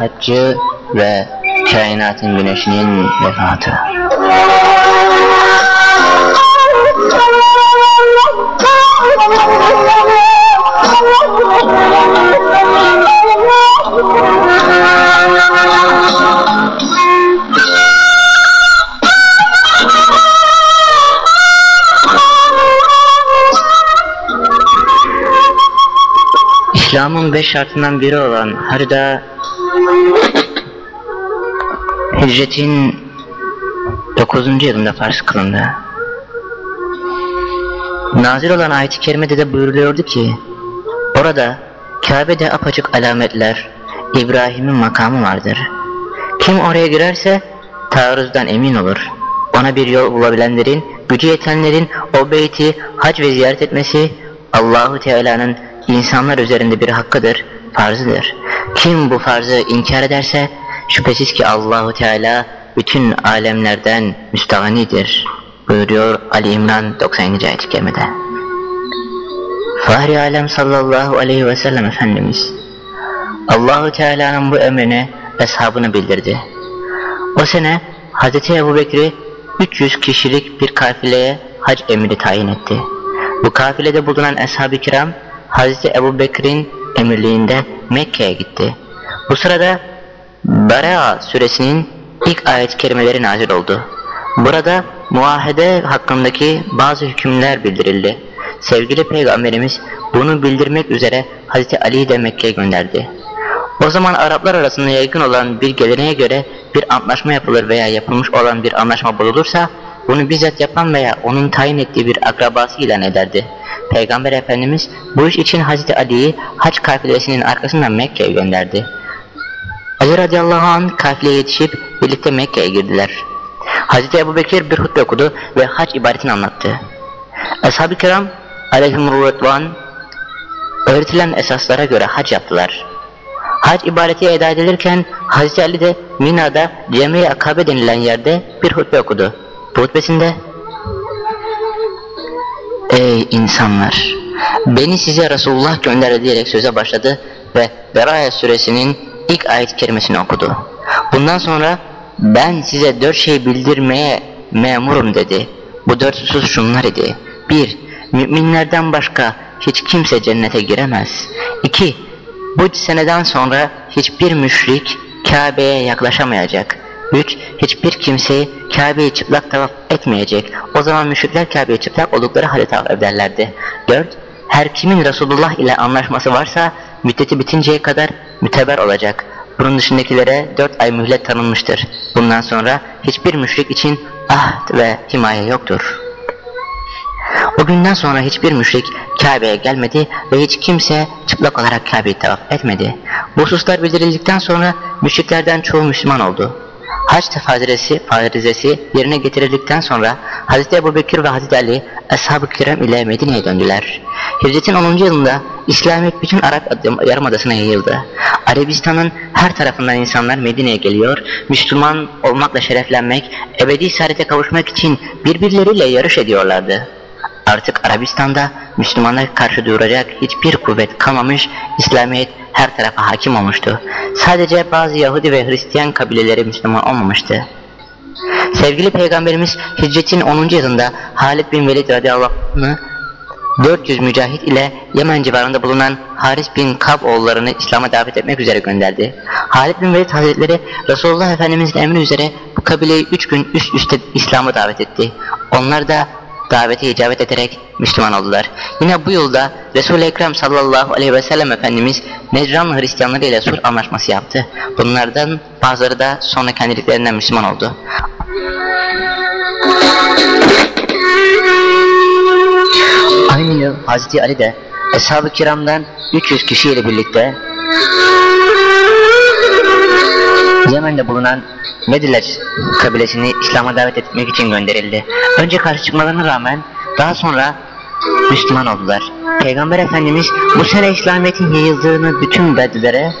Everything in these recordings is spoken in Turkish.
haccı ve kainatın güneşinin vefatı. İslam'ın beş şartından biri olan harda hicretin 9. yılında farz kılındı. Nazil olan ayet-i kerimede de buyuruluyordu ki orada Kabe'de apaçık alametler İbrahim'in makamı vardır. Kim oraya girerse taarruzdan emin olur. Ona bir yol bulabilenlerin, gücü yetenlerin o beyti hac ve ziyaret etmesi Allahu Teala'nın insanlar üzerinde bir hakkıdır, farzıdır. Kim bu farzı inkar ederse şüphesiz ki Allahu Teala bütün alemlerden müstahanidir buyuruyor Ali İmran 90. ayet-i kerimede. Fahri Alem sallallahu aleyhi ve sellem Efendimiz Allahu Teala'nın bu emrini eshabını bildirdi. O sene Hz. Ebu Bekir'i 300 kişilik bir kafileye hac emri tayin etti. Bu kafilede bulunan ashab-ı kiram Hz. Ebu Bekir'in emirliğinde Mekke'ye gitti. Bu sırada Beraa suresinin ilk ayet kelimeleri nazil oldu. Burada muahede hakkındaki bazı hükümler bildirildi. Sevgili Peygamberimiz bunu bildirmek üzere Hz. Ali'yi de Mekke'ye gönderdi. O zaman Araplar arasında yaygın olan bir geleneğe göre bir antlaşma yapılır veya yapılmış olan bir anlaşma bulunursa bunu bizzat yapan veya onun tayin ettiği bir akrabası ilan ederdi. Peygamber Efendimiz bu iş için Hz. Ali'yi hac kafilesinin arkasından Mekke'ye gönderdi. Ali radıyallahu anh kafileye yetişip birlikte Mekke'ye girdiler. Hz. Ebu Bekir bir hutbe okudu ve hac ibadetini anlattı. Ashab-ı kiram aleyhimurretvan öğretilen esaslara göre hac yaptılar. Hac ibadeti eda edilirken Hz. Ali de Mina'da Cemre-i Akabe denilen yerde bir hutbe okudu. Bu hutbesinde Ey insanlar! Beni size Resulullah gönderdi diyerek söze başladı ve Beraya suresinin ilk ayet kerimesini okudu. Bundan sonra ben size dört şey bildirmeye memurum dedi. Bu dört husus şunlar idi. Bir, müminlerden başka hiç kimse cennete giremez. İki, bu seneden sonra hiçbir müşrik Kabe'ye yaklaşamayacak. 3. Hiçbir kimseyi Kabe'yi çıplak tavaf etmeyecek. O zaman müşrikler Kabe'yi çıplak oldukları halde tavaf ederlerdi. 4. Her kimin Resulullah ile anlaşması varsa müddeti bitinceye kadar müteber olacak. Bunun dışındakilere 4 ay mühlet tanınmıştır. Bundan sonra hiçbir müşrik için ahd ve himaye yoktur. O günden sonra hiçbir müşrik Kabe'ye gelmedi ve hiç kimse çıplak olarak Kabe'yi tavaf etmedi. Bu hususlar bildirildikten sonra müşriklerden çoğu Müslüman oldu. Hac farizesi, farizesi yerine getirildikten sonra Hz. Ebu Bekir ve Hz. Ali Ashab-ı Kiram ile Medine'ye döndüler. Hicretin 10. yılında İslamiyet bütün Arap Yarımadası'na yayıldı. Arabistan'ın her tarafından insanlar Medine'ye geliyor, Müslüman olmakla şereflenmek, ebedi saadete kavuşmak için birbirleriyle yarış ediyorlardı. Artık Arabistan'da Müslümanlara karşı duyuracak hiçbir kuvvet kalmamış, İslamiyet her tarafa hakim olmuştu. Sadece bazı Yahudi ve Hristiyan kabileleri Müslüman olmamıştı. Sevgili Peygamberimiz hicretin 10. yılında Halid bin Velid radıyallahu anh'ı 400 mücahit ile Yemen civarında bulunan Haris bin Kab oğullarını İslam'a davet etmek üzere gönderdi. Halid bin Velid Hazretleri Resulullah Efendimiz'in emri üzere bu kabileyi 3 gün üst üste İslam'a davet etti. Onlar da davete icabet ederek Müslüman oldular. Yine bu yılda Resul-i Ekrem sallallahu aleyhi ve sellem Efendimiz Necran Hristiyanları ile sulh anlaşması yaptı. Bunlardan bazıları da sonra kendiliklerinden Müslüman oldu. Aynı yıl Hazreti Ali de Eshab-ı Kiram'dan 300 kişiyle birlikte Yemen'de bulunan Medileç kabilesini İslam'a davet etmek için gönderildi. Önce karşı çıkmalarına rağmen daha sonra Müslüman oldular. Peygamber Efendimiz bu sene İslamiyet'in yayıldığını bütün beldilere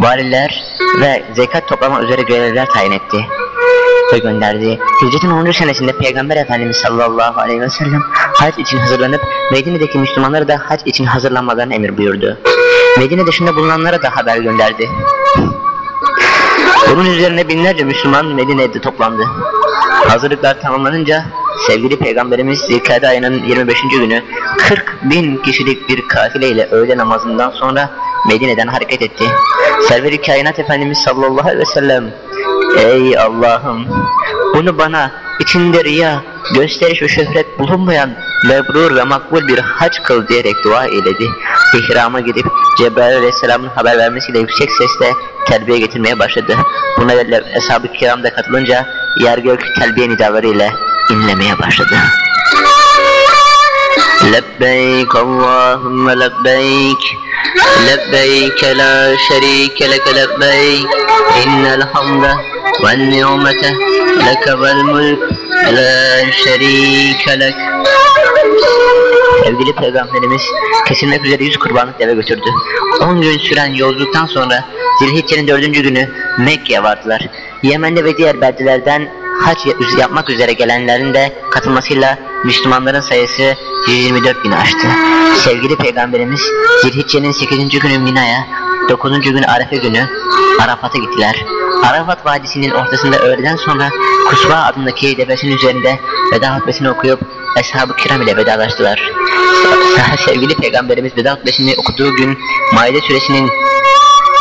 valiler ve zekat toplama üzere görevler tayin etti ve gönderdi. Hicretin 10. senesinde Peygamber Efendimiz sallallahu aleyhi ve sellem hac için hazırlanıp Medine'deki Müslümanlara da hac için hazırlanmalarını emir buyurdu. Medine dışında bulunanlara da haber gönderdi. Bunun üzerine binlerce Müslüman Medine'de toplandı. Hazırlıklar tamamlanınca sevgili Peygamberimiz Zilkade ayının 25. günü 40 bin kişilik bir kafile ile öğle namazından sonra Medine'den hareket etti. Server-i Kainat Efendimiz sallallahu aleyhi ve sellem Ey Allah'ım bunu bana içinde riya, gösteriş ve şöhret bulunmayan mebrur ve makbul bir hac kıl diyerek dua eyledi. İhrama gidip Cebrail Aleyhisselam'ın haber vermesiyle yüksek sesle terbiye getirmeye başladı. Buna nedenle Eshab-ı Kiram da katılınca yer gök telbiye nidalarıyla inlemeye başladı. لبيك اللهم لبيك لبيك لا شريك لك لبيك إن الحمد والنعمة لك والملك لا شريك لك Sevgili Peygamberimiz kesilmek üzere yüz kurbanlık eve götürdü. 10 gün süren yolculuktan sonra Zilhicce'nin dördüncü günü Mekke'ye vardılar. Yemen'de ve diğer beldelerden hac yapmak üzere gelenlerin de katılmasıyla Müslümanların sayısı 124 bin aştı. Sevgili Peygamberimiz Zilhicce'nin 8. günü Mina'ya, 9. günü Arefe günü Arafat'a gittiler. Arafat Vadisi'nin ortasında öğleden sonra Kusva adındaki devesinin üzerinde veda hutbesini okuyup Eshab-ı Kiram ile vedalaştılar. Sevgili Peygamberimiz veda hutbesini okuduğu gün Maide suresinin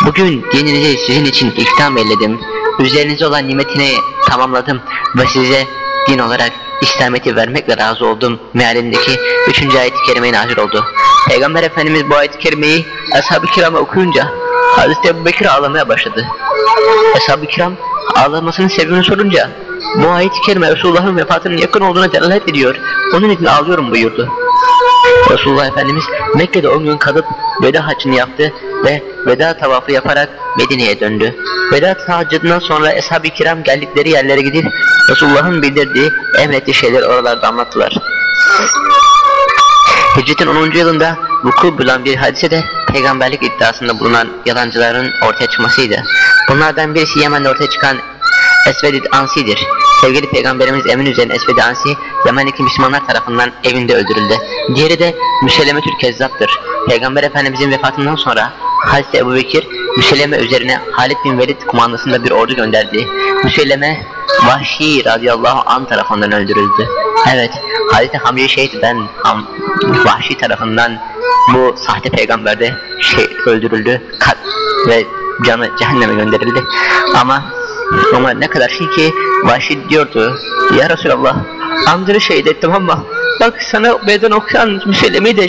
Bugün dininizi sizin için ikram eyledim. Üzerinize olan nimetini tamamladım ve size din olarak İslamiyet'i vermekle razı oldum mealindeki 3. ayet-i kerime nazil oldu. Peygamber Efendimiz bu ayet-i kerimeyi Ashab-ı Kiram'a okuyunca Hazreti Ebu Bekir ağlamaya başladı. Ashab-ı Kiram ağlamasının sebebini sorunca bu ayet-i kerime Resulullah'ın vefatının yakın olduğuna delalet ediyor. Onun için ağlıyorum buyurdu. Resulullah Efendimiz Mekke'de 10 gün kalıp veda haccını yaptı ve veda tavafı yaparak Medine'ye döndü. Veda haccından sonra Eshab-ı Kiram geldikleri yerlere gidip Resulullah'ın bildirdiği, emrettiği şeyleri oralarda anlattılar. Hicretin 10. yılında vuku bulan bir hadise de peygamberlik iddiasında bulunan yalancıların ortaya çıkmasıydı. Bunlardan birisi Yemen'de ortaya çıkan Esved Ansi'dir. Sevgili Peygamberimiz Emin üzerine Esved Ansi, Yemen'deki Müslümanlar tarafından evinde öldürüldü. Diğeri de Müsellemetül Kezzap'tır. Peygamber Efendimizin vefatından sonra Hazreti Ebu Bekir, Müselleme üzerine Halid bin Velid kumandasında bir ordu gönderdi. Müselleme, Vahşi radıyallahu an tarafından öldürüldü. Evet, Hazreti Hamdi şehit eden Ham, Vahşi tarafından bu sahte peygamber de şey, öldürüldü. Kat ve canı cehenneme gönderildi. Ama ama ne kadar şey ki Vahşi diyordu Ya Resulallah amcanı şehit ettim ama bak sana beden okuyan Müsellemi de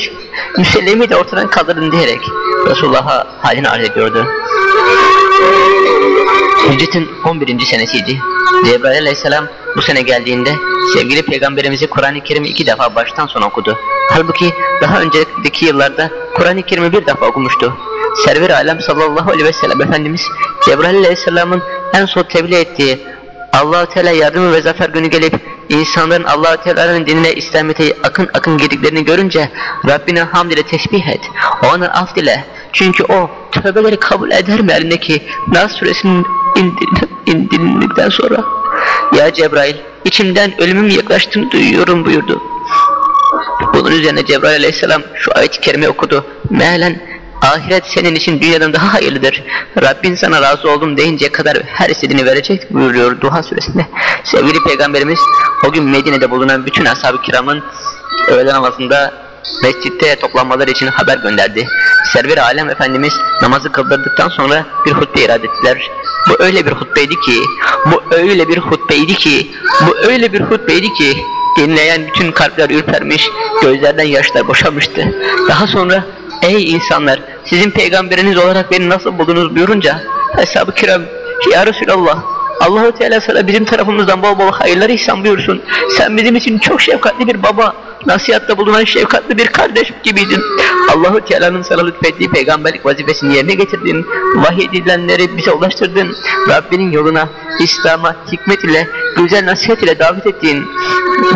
Müsellemi de ortadan kaldırdın diyerek Resulullah'a halini arz ediyordu. Hicretin 11. senesiydi. Cebrail aleyhisselam bu sene geldiğinde sevgili peygamberimizi Kur'an-ı Kerim'i iki defa baştan sona okudu. Halbuki daha önceki yıllarda Kur'an-ı Kerim'i bir defa okumuştu. Server alem sallallahu aleyhi ve sellem Efendimiz Cebrail aleyhisselamın en son tebliğ ettiği allah Teala yardımı ve zafer günü gelip insanların allah Teala'nın dinine İslamiyet'e akın akın girdiklerini görünce Rabbine hamd ile tesbih et. Ona af dile. Çünkü o tövbeleri kabul eder mi elindeki Nas suresinin indirildikten sonra Ya Cebrail içimden ölümüm yaklaştığını duyuyorum buyurdu. Bunun üzerine Cebrail aleyhisselam şu ayet-i kerime okudu. Mealen ahiret senin için dünyadan daha hayırlıdır. Rabbin sana razı oldum deyinceye kadar her istediğini verecek buyuruyor Duha suresinde. Sevgili peygamberimiz o gün Medine'de bulunan bütün ashab-ı kiramın öğle namazında mescitte toplanmaları için haber gönderdi. Server Alem Efendimiz namazı kıldırdıktan sonra bir hutbe irad ettiler. Bu öyle bir hutbeydi ki, bu öyle bir hutbeydi ki, bu öyle bir hutbeydi ki, dinleyen bütün kalpler ürpermiş, gözlerden yaşlar boşamıştı. Daha sonra Ey insanlar sizin peygamberiniz olarak beni nasıl buldunuz buyurunca Eshab-ı kiram Ya Resulallah Allahu Teala sana bizim tarafımızdan bol bol hayırlar ihsan buyursun. Sen bizim için çok şefkatli bir baba, nasihatta bulunan şefkatli bir kardeş gibiydin. Allahu Teala'nın sana lütfettiği peygamberlik vazifesini yerine getirdin. Vahiy edilenleri bize ulaştırdın. Rabbinin yoluna, İslam'a, hikmet ile, güzel nasihat ile davet ettin.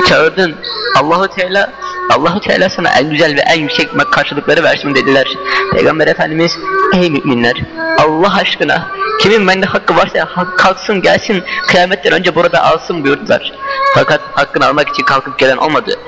Çağırdın. Allahu Teala Allahu Teala sana en güzel ve en yüksek karşılıkları versin dediler. Peygamber Efendimiz ey müminler Allah aşkına kimin bende hakkı varsa kalksın gelsin kıyametten önce burada alsın buyurdular. Fakat hakkını almak için kalkıp gelen olmadı.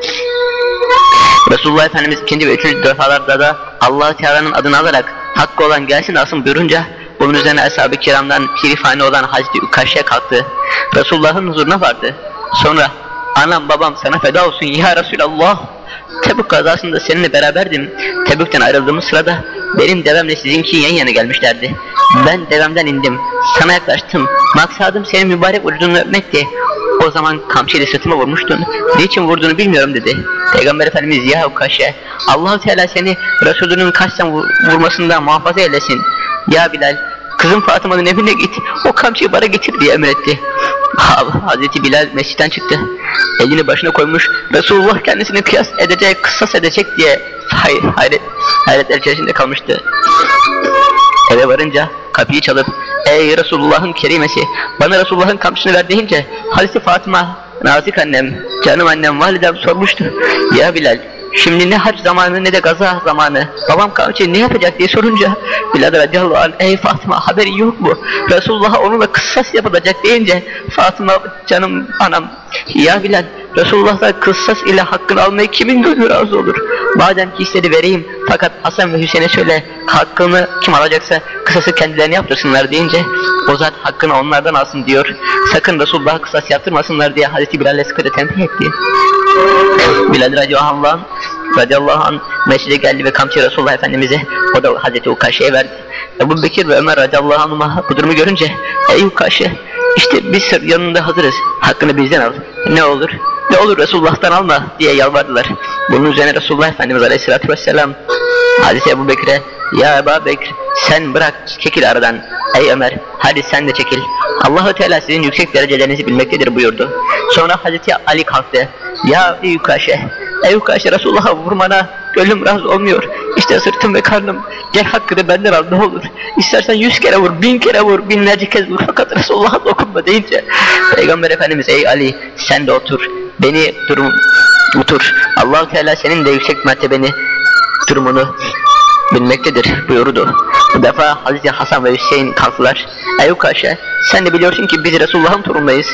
Resulullah Efendimiz ikinci ve üçüncü defalarda da allah Teala'nın adını alarak hakkı olan gelsin alsın buyurunca bu Bunun üzerine ashab-ı kiramdan pirifani olan Hazreti Ukaş'ya kalktı. Resulullah'ın huzuruna vardı. Sonra anam babam sana feda olsun ya Resulallah. Tebük kazasında seninle beraberdim. Tebük'ten ayrıldığımız sırada benim devemle sizinki yan yana gelmişlerdi. Ben devemden indim. Sana yaklaştım. Maksadım senin mübarek vücudunu öpmekti. O zaman kamçıyla sırtıma vurmuştun. Niçin vurduğunu bilmiyorum dedi. Peygamber Efendimiz ya Ukaşe Allahu Teala seni Resulünün kaçtan vurmasından muhafaza eylesin. Ya Bilal kızım Fatıma'nın evine git o kamçıyı bana getir diye emretti. Hazreti Bilal mescitten çıktı. Elini başına koymuş Resulullah kendisini kıyas edecek, kıssas edecek diye hayır, hayret, hayretler içerisinde kalmıştı. Eve varınca kapıyı çalıp ey Resulullah'ın kerimesi bana Resulullah'ın kamçısını ver deyince Hazreti Fatıma nazik annem canım annem validem sormuştu ya Bilal Şimdi ne hac zamanı ne de gaza zamanı. Babam kavçı ne yapacak diye sorunca Bilal radıyallahu anh ey Fatıma haberi yok mu? Resulullah onunla kıssas yapılacak deyince Fatıma canım anam ya Bilal Resulullah'ta kıssas ile hakkını almayı kimin gönlü razı olur? Madem ki istedi vereyim fakat Hasan ve Hüseyin'e söyle hakkını kim alacaksa kısası kendilerine yaptırsınlar deyince o zat hakkını onlardan alsın diyor. Sakın Resulullah'a kısas yaptırmasınlar diye Hazreti Bilal'le sıkıca tembih etti. Bilal radıyallahu anh, radıyallahu anh mescide geldi ve kamçı Resulullah Efendimiz'e o da Hazreti Ukaşe'ye verdi. Ebu Bekir ve Ömer radıyallahu anh'a bu durumu görünce ey Ukaşe işte biz yanında hazırız hakkını bizden al ne olur ne olur Resulullah'tan alma diye yalvardılar. Bunun üzerine Resulullah Efendimiz Aleyhisselatü Vesselam Hazreti Ebu Bekir'e ya Ebu Bekir sen bırak çekil aradan ey Ömer hadi sen de çekil Allahu Teala sizin yüksek derecelerinizi bilmektedir buyurdu. Sonra Hazreti Ali kalktı ya Yukaşe ey Yukaşe Resulullah'a vurmana gönlüm razı olmuyor. İşte sırtım ve karnım. Gel hakkını benden al ne olur. İstersen yüz kere vur, bin kere vur, binlerce kez vur. Fakat Resulullah'a dokunma deyince. Peygamber Efendimiz ey Ali sen de otur. Beni durum otur. allah Teala senin de yüksek mertebeni durumunu bilmektedir buyurdu. Bu defa Hazreti Hasan ve Hüseyin kalktılar. Ey Kaşe sen de biliyorsun ki biz Resulullah'ın torunlarıyız.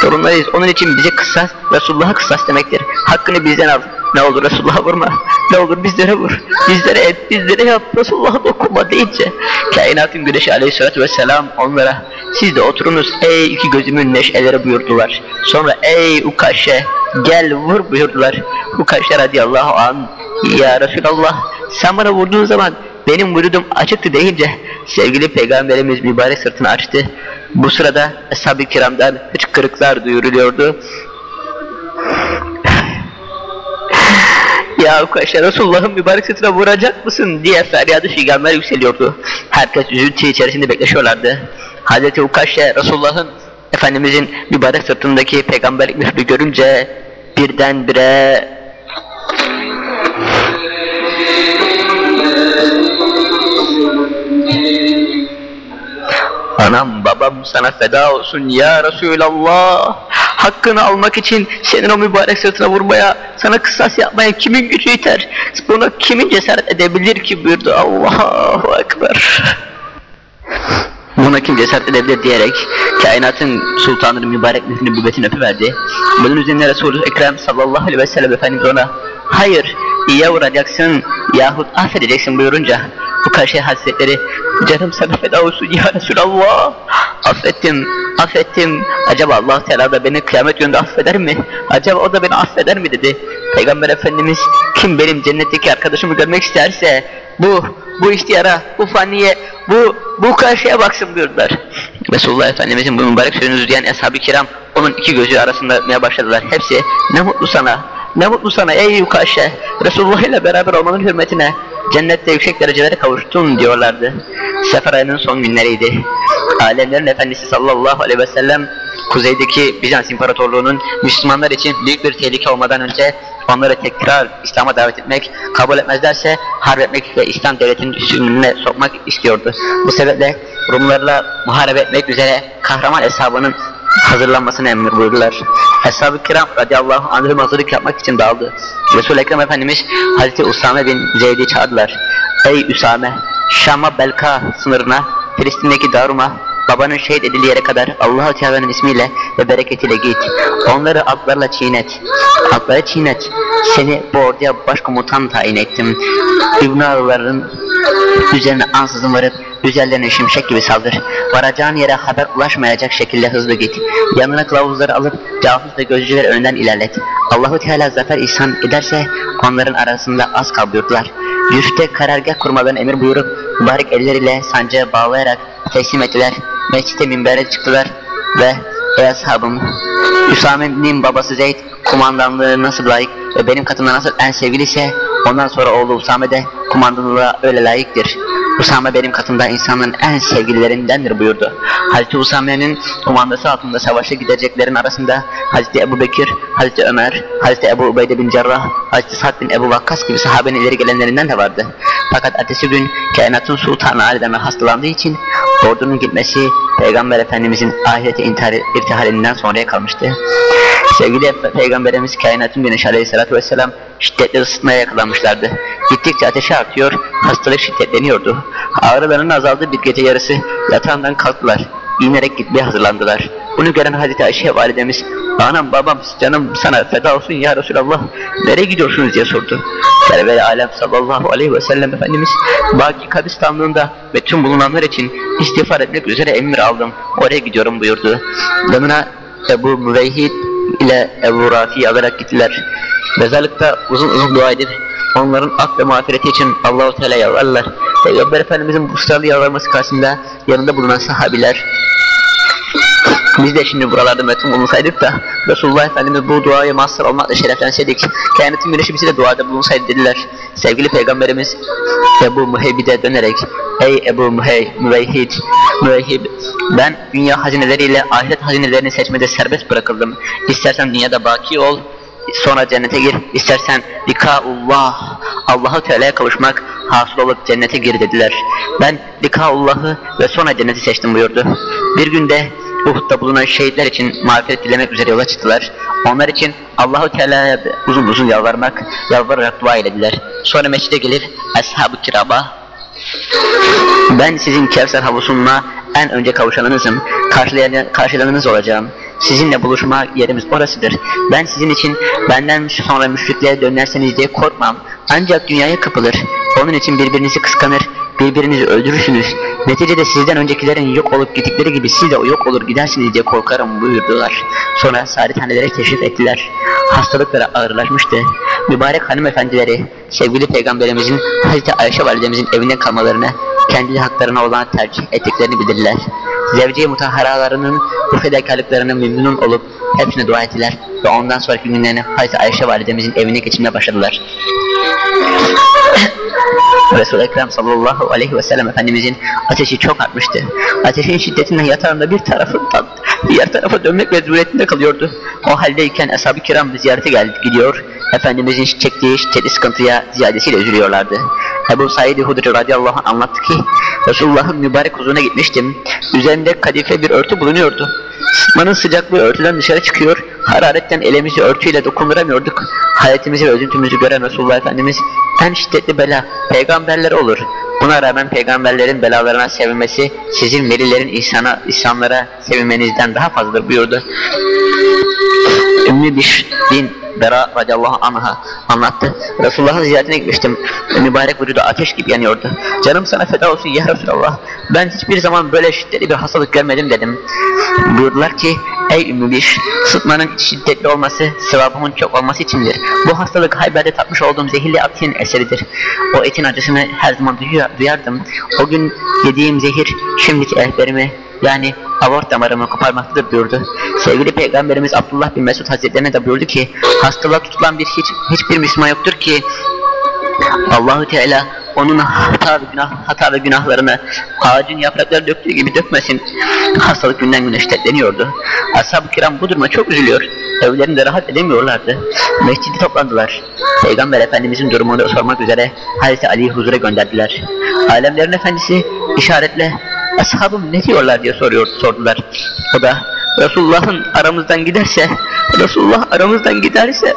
Torunlarıyız. Onun için bize kıssas, Resulullah'a kıssas demektir. Hakkını bizden al. Ne olur Resulullah'a vurma. Ne olur bizlere vur. Bizlere et, bizlere yap. Resulullah'a dokunma deyince kainatın güneşi aleyhissalatü vesselam onlara siz de oturunuz ey iki gözümün neşeleri buyurdular. Sonra ey Ukaşe gel vur buyurdular. Ukaşe radıyallahu an ya Resulallah sen bana vurduğun zaman benim vücudum açıktı deyince sevgili peygamberimiz mübarek sırtını açtı. Bu sırada ashab-ı kiramdan hıçkırıklar duyuruluyordu. ya Kaşa Resulullah'ın mübarek sırtına vuracak mısın diye feryadı figanlar yükseliyordu. Herkes üzüntü içerisinde bekleşiyorlardı. Hazreti Ukaşe Resulullah'ın Efendimizin mübarek sırtındaki peygamberlik mührü görünce birdenbire Anam babam sana feda olsun ya Resulallah. Hakkını almak için senin o mübarek sırtına vurmaya, sana kısas yapmaya kimin gücü yeter? Buna kimin cesaret edebilir ki buyurdu Allahu Ekber. Buna kim cesaret edebilir diyerek kainatın sultanının mübarek mührünü bübetini öpüverdi. Bunun üzerine Resulü Ekrem sallallahu aleyhi ve sellem Efendimiz ona hayır ya vuracaksın yahut affedeceksin buyurunca bu karşı hazretleri canım sana feda olsun ya Resulallah. Affettim affettim. Acaba Allah Teala da beni kıyamet gününde affeder mi? Acaba o da beni affeder mi dedi. Peygamber Efendimiz kim benim cennetteki arkadaşımı görmek isterse bu bu ihtiyara bu faniye bu bu karşıya baksın buyurdular. Resulullah Efendimizin bu mübarek sözünü diyen ashab-ı kiram onun iki gözü arasında öpmeye başladılar. Hepsi ne mutlu sana ne mutlu sana ey yukaşe Resulullah ile beraber olmanın hürmetine cennette yüksek derecelere kavuştun diyorlardı. Sefer ayının son günleriydi. Alemlerin Efendisi sallallahu aleyhi ve sellem kuzeydeki Bizans İmparatorluğu'nun Müslümanlar için büyük bir tehlike olmadan önce onları tekrar İslam'a davet etmek, kabul etmezlerse harp etmek ve İslam devletinin üstünlüğüne sokmak istiyordu. Bu sebeple Rumlarla muharebe etmek üzere kahraman hesabının hazırlanmasını emir buyurdular. Eshab-ı kiram radıyallahu anh'ın hazırlık yapmak için dağıldı. Resul-i Ekrem Efendimiz Hazreti Usame bin Zeyd'i çağırdılar. Ey Usame, Şam'a Belka sınırına, Filistin'deki Darum'a, babanın şehit edildiği yere kadar Allah-u Teala'nın ismiyle ve bereketiyle git. Onları atlarla çiğnet. Atları çiğnet. Seni bu orduya başkomutan tayin ettim. İbn Üzerine ansızın varıp üzerlerine şimşek gibi saldır. Varacağın yere haber ulaşmayacak şekilde hızlı git. Yanına kılavuzları alıp casus ve gözcüler önden ilerlet. Allahu Teala zafer ihsan ederse onların arasında az kal buyurdular. Yürüyüşte karargah kurmalarını emir buyurup mübarek elleriyle sancağı bağlayarak teslim ettiler. Mescide minbere çıktılar ve ey ashabım Üsame'nin babası Zeyd kumandanlığı nasıl layık ve benim katımda nasıl en sevgiliyse ondan sonra oğlu Usame de kumandanlığa öyle layıktır. Usame benim katımda insanın en sevgililerindendir buyurdu. Hazreti Usame'nin kumandası altında savaşa gideceklerin arasında Hazreti Ebu Bekir, Hazreti Ömer, Hazreti Ebu Ubeyde bin Cerrah, Hazreti Sa'd bin Ebu Vakkas gibi sahabenin ileri gelenlerinden de vardı. Fakat ertesi gün kainatın sultanı Alidem'e hastalandığı için ordunun gitmesi Peygamber Efendimizin ahirete intihar, irtihalinden sonraya kalmıştı. Sevgili Peygamberimiz kainatın güneşi aleyhissalatü vesselam şiddetli ısıtmaya yakalanmışlardı. Gittikçe ateşi artıyor, hastalık şiddetleniyordu. Ağrılarının azaldığı bir gece yarısı yatağından kalktılar. İnerek gitmeye hazırlandılar. Bunu gören Hazreti Ayşe validemiz, anam babam canım sana feda olsun ya Resulallah, nereye gidiyorsunuz diye sordu. Server-i Alem sallallahu aleyhi ve sellem Efendimiz, Baki kabristanlığında ve tüm bulunanlar için istiğfar etmek üzere emir aldım, oraya gidiyorum buyurdu. Yanına Ebu Müveyhid ile Ebu Rafi'yi alarak gittiler. Mezarlıkta uzun uzun dua edip onların ak ve mağfireti için Allahu Teala yalvarırlar. Peygamber Efendimizin bu ısrarlı yalvarması karşısında yanında bulunan sahabiler biz de şimdi buralarda metin bulunsaydık da Resulullah Efendimiz bu duaya mazhar olmakla şereflenseydik kainatın güneşi bize de duada bulunsaydı dediler. Sevgili Peygamberimiz Ebu Muheybid'e dönerek Ey Ebu Muhey, Müveyhid, Müveyhib ben dünya hazineleriyle ahiret hazinelerini seçmede serbest bırakıldım. İstersen dünyada baki ol, sonra cennete gir. İstersen likaullah, Allah'a Teala'ya kavuşmak hasıl olup cennete gir dediler. Ben likaullah'ı ve sonra cenneti seçtim buyurdu. Bir günde Uhud'da bulunan şehitler için mağfiret dilemek üzere yola çıktılar. Onlar için Allahu Teala'ya uzun uzun yalvarmak, yalvararak dua eylediler. Sonra mescide gelir Ashab-ı Kiraba ben sizin Kevser havuzuna en önce kavuşanınızım, karşılayanınız olacağım. Sizinle buluşma yerimiz orasıdır. Ben sizin için benden sonra müşriklere dönerseniz diye korkmam. Ancak dünyaya kapılır. Onun için birbirinizi kıskanır, birbirinizi öldürürsünüz. Neticede sizden öncekilerin yok olup gittikleri gibi siz de yok olur gidersiniz diye korkarım buyurdular. Sonra saadethanelere teşrif ettiler. Hastalıkları ağırlaşmıştı. Mübarek hanımefendileri sevgili peygamberimizin Hazreti Ayşe validemizin evinde kalmalarını kendi haklarına olan tercih ettiklerini bildirdiler. Zevciye mutahharalarının bu fedakarlıklarına memnun olup hepsine dua ettiler ve ondan sonraki günlerini Hazreti Ayşe validemizin evine geçirmeye başladılar. Resul-i Ekrem sallallahu aleyhi ve sellem Efendimizin ateşi çok artmıştı. Ateşin şiddetinden yatağında bir tarafından diğer tarafa dönmek mecburiyetinde kalıyordu. O haldeyken ashab-ı kiram ziyarete geldi, gidiyor. Efendimizin çektiği şiddetli sıkıntıya ziyadesiyle üzülüyorlardı. Ebu Said-i Hudri radıyallahu anh anlattı ki Resulullah'ın mübarek huzuruna gitmiştim. Üzerinde kadife bir örtü bulunuyordu. Sıtmanın sıcaklığı örtüden dışarı çıkıyor. Hararetten elimizi örtüyle dokunduramıyorduk. Hayatımızı ve üzüntümüzü gören Resulullah Efendimiz en şiddetli bela peygamberler olur. Buna rağmen peygamberlerin belalarına sevinmesi sizin velilerin ihsana, ihsanlara sevinmenizden daha fazladır buyurdu. Ümmü Biş bin Bera radıyallahu anh'a anlattı. Resulullah'ın ziyaretine gitmiştim. Mübarek vücudu ateş gibi yanıyordu. Canım sana feda olsun ya Resulallah. Ben hiçbir zaman böyle şiddetli bir hastalık görmedim dedim. Buyurdular ki ey Ümmü sıtmanın şiddetli olması sevabımın çok olması içindir. Bu hastalık Hayber'de tatmış olduğum zehirli atin eseridir. O etin acısını her zaman duyardım. O gün yediğim zehir şimdiki ehberimi yani avort damarımı koparmaktadır buyurdu. Sevgili Peygamberimiz Abdullah bin Mesud Hazretlerine de buyurdu ki hastalığa tutulan bir hiç, hiçbir Müslüman yoktur ki Allahu Teala onun hata ve günah hata ve günahlarını ağacın yaprakları döktüğü gibi dökmesin. Hastalık günden güne şiddetleniyordu. Ashab-ı kiram bu duruma çok üzülüyor. Evlerinde rahat edemiyorlardı. Mescidi toplandılar. Peygamber Efendimizin durumunu sormak üzere Hazreti Ali'yi huzura gönderdiler. Alemlerin efendisi işaretle ashabım ne diyorlar diye soruyor, sordular. O da Resulullah'ın aramızdan giderse, Resulullah aramızdan giderse,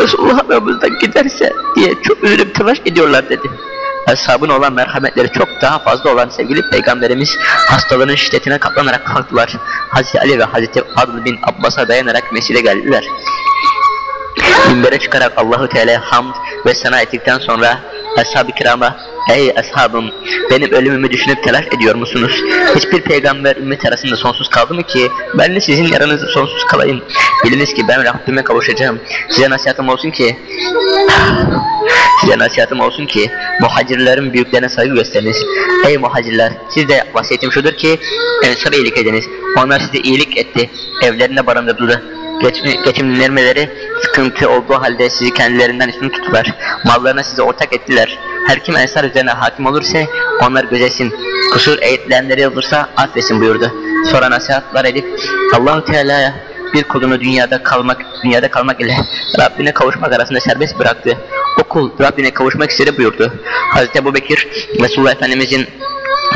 Resulullah aramızdan giderse diye çok üzülüp telaş ediyorlar dedi. Ashabın olan merhametleri çok daha fazla olan sevgili peygamberimiz hastalığının şiddetine katlanarak kalktılar. Hazreti Ali ve Hazreti Fadl bin Abbas'a dayanarak mescide geldiler. Minbere çıkarak Allahu Teala'ya hamd ve sana ettikten sonra ashab-ı kirama Ey ashabım benim ölümümü düşünüp telaş ediyor musunuz? Hiçbir peygamber ümmet arasında sonsuz kaldı mı ki ben de sizin yanınızda sonsuz kalayım. Biliniz ki ben Rabbime kavuşacağım. Size nasihatım olsun ki Size nasihatım olsun ki muhacirlerin büyüklerine saygı gösteriniz. Ey muhacirler siz de vasiyetim şudur ki ensara iyilik ediniz. Onlar size iyilik etti. Evlerinde barındırdı. Geçim, geçimlenmeleri sıkıntı olduğu halde sizi kendilerinden üstün tuttular. Mallarına size ortak ettiler. Her kim ensar üzerine hakim olursa onlar gözesin. Kusur eğitilenleri olursa affetsin buyurdu. Sonra nasihatlar edip Allahu Teala'ya bir kulunu dünyada kalmak dünyada kalmak ile Rabbine kavuşmak arasında serbest bıraktı. O kul Rabbine kavuşmak istedi buyurdu. Hazreti Ebu Bekir Resulullah Efendimizin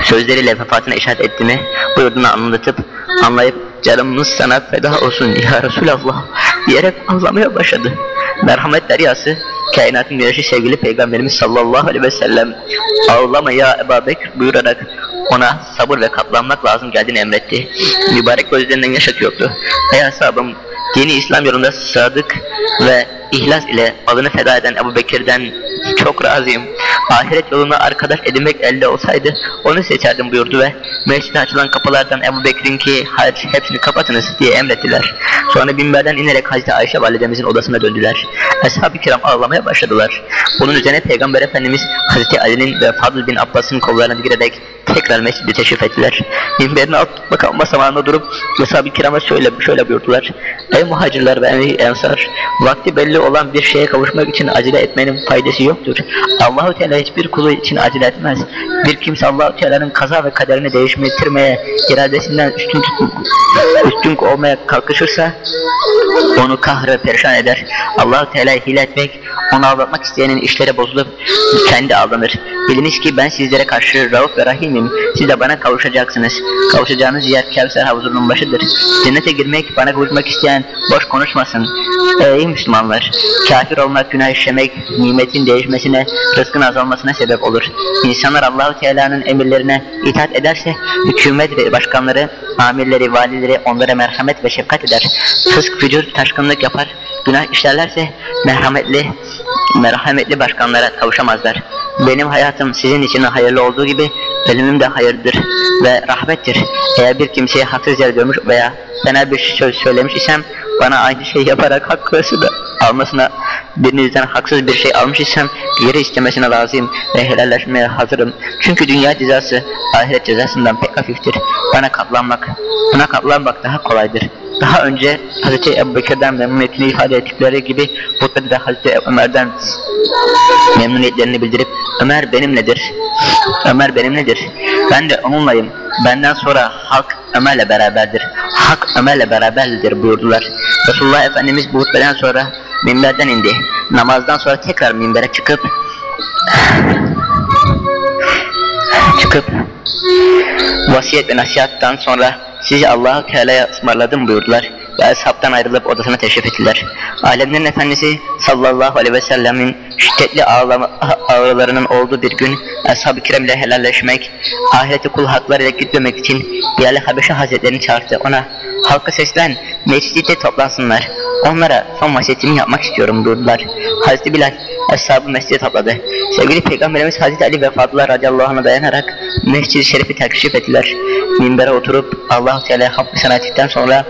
sözleriyle vefatına işaret ettiğini buyurduğunu anlatıp anlayıp canımız sana feda olsun ya Resulallah diyerek ağlamaya başladı. Merhamet deryası kainatın güneşi sevgili peygamberimiz sallallahu aleyhi ve sellem ağlama ya Ebu Bekir buyurarak ona sabır ve katlanmak lazım geldiğini emretti. Mübarek gözlerinden yaş akıyordu. Ey ashabım dini İslam yolunda sadık ve ihlas ile adını feda eden Ebu Bekir'den çok razıyım. Ahiret yoluna arkadaş edinmek elde olsaydı onu seçerdim buyurdu ve mescide açılan kapılardan Ebu Bekir'in ki hayır hepsini kapatınız diye emrettiler. Sonra binberden inerek Hazreti Ayşe validemizin odasına döndüler. Ashab-ı kiram ağlamaya başladılar. Bunun üzerine Peygamber Efendimiz Hazreti Ali'nin ve Fadıl bin Abbas'ın kollarına girerek tekrar mescidi teşrif ettiler. Minberin alt makam basamağında durup Ashab-ı kirama şöyle, şöyle buyurdular. Ey muhacirler ve ey ensar, vakti belli olan bir şeye kavuşmak için acele etmenin faydası yoktur. Allahu Teala hiçbir kulu için acele etmez. Bir kimse Allahu Teala'nın kaza ve kaderini değiştirmeye, iradesinden üstün tut, üstün olmaya kalkışırsa onu kahrı perişan eder. Allahu Teala'yı hile etmek, onu aldatmak isteyenin işleri bozulup kendi aldanır. Biliniz ki ben sizlere karşı rauf ve rahimim. Siz de bana kavuşacaksınız. Kavuşacağınız yer Kevser havuzunun başıdır. Cennete girmek, bana kavuşmak isteyen boş konuşmasın. Ey Müslümanlar! Kafir olmak, günah işlemek, nimetin değişmesine, rızkın azalmasına sebep olur. İnsanlar Allahu Teala'nın emirlerine itaat ederse, hükümet ve başkanları, amirleri, valileri onlara merhamet ve şefkat eder. Fısk, fücur, taşkınlık yapar, günah işlerlerse merhametli, merhametli başkanlara kavuşamazlar. Benim hayatım sizin için hayırlı olduğu gibi ölümüm de hayırdır ve rahmettir. Eğer bir kimseye haksız yere görmüş veya fena bir söz söylemiş isem bana aynı şey yaparak hakkısını almasına birinizden haksız bir şey almış isem geri istemesine lazım ve helalleşmeye hazırım. Çünkü dünya cezası ahiret cezasından pek hafiftir. Bana katlanmak, buna katlanmak daha kolaydır. Daha önce Hz. Ebu Bekir'den memnuniyetini ifade ettikleri gibi burada da Hz. Ömer'den memnuniyetlerini bildirip Ömer benimledir. Ömer benimledir. Ben de onunlayım. Benden sonra halk Ömer'le beraberdir. Hak Ömer'le beraberdir buyurdular. Resulullah Efendimiz bu hutbeden sonra minberden indi. Namazdan sonra tekrar minbere çıkıp çıkıp vasiyet ve nasihattan sonra sizi Allah-u Teala'ya ısmarladım buyurdular ve ashabtan ayrılıp odasına teşrif ettiler. Alemlerin Efendisi sallallahu aleyhi ve sellemin şiddetli ağlama, ağrılarının olduğu bir gün ashab-ı kiram ile helalleşmek, ahireti kul haklarıyla gitmemek için Bilal-i Habeşi Hazretlerini çağırdı. Ona halka seslen, mecliste toplansınlar. Onlara son vasiyetimi yapmak istiyorum buyurdular. Hazreti Bilal Ashab-ı mescide topladı. Sevgili Peygamberimiz Hazreti Ali ve Fadıllah radıyallahu anh'a dayanarak mescid-i şerifi teşrif ettiler. Minbere oturup Allah-u Teala'ya hamd sana ettikten sonra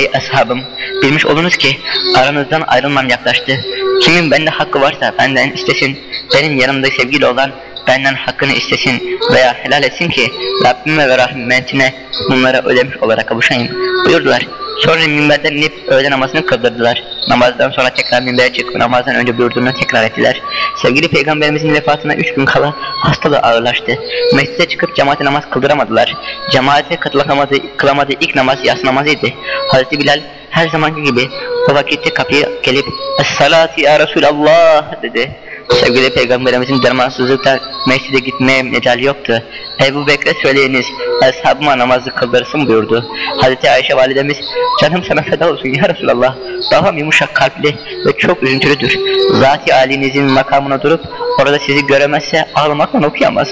Ey ashabım bilmiş olunuz ki aranızdan ayrılmam yaklaştı. Kimin bende hakkı varsa benden istesin. Benim yanımda sevgili olan benden hakkını istesin veya helal etsin ki Rabbime ve rahmetine bunlara ödemiş olarak kavuşayım buyurdular. Sonra minberden inip öğle namazını kıldırdılar. Namazdan sonra tekrar minbere çıkıp namazdan önce buyurduğunu tekrar ettiler. Sevgili peygamberimizin vefatına üç gün kala hastalığı ağırlaştı. Mescide çıkıp cemaate namaz kıldıramadılar. Cemaate katılamadığı, kılamadığı ilk namaz yas namazıydı. Hazreti Bilal her zamanki gibi o vakitte kapıya gelip Es-salatu ya Resulallah dedi. Sevgili peygamberimizin dermansızlıkta mescide gitmeye mecal yoktu. Ebu Bekre söyleyiniz, ashabıma namazı kıldırsın buyurdu. Hazreti Ayşe validemiz, canım sana feda olsun ya Resulallah. Daha yumuşak kalpli ve çok üzüntülüdür. Zati alinizin makamına durup orada sizi göremezse ağlamaktan okuyamaz.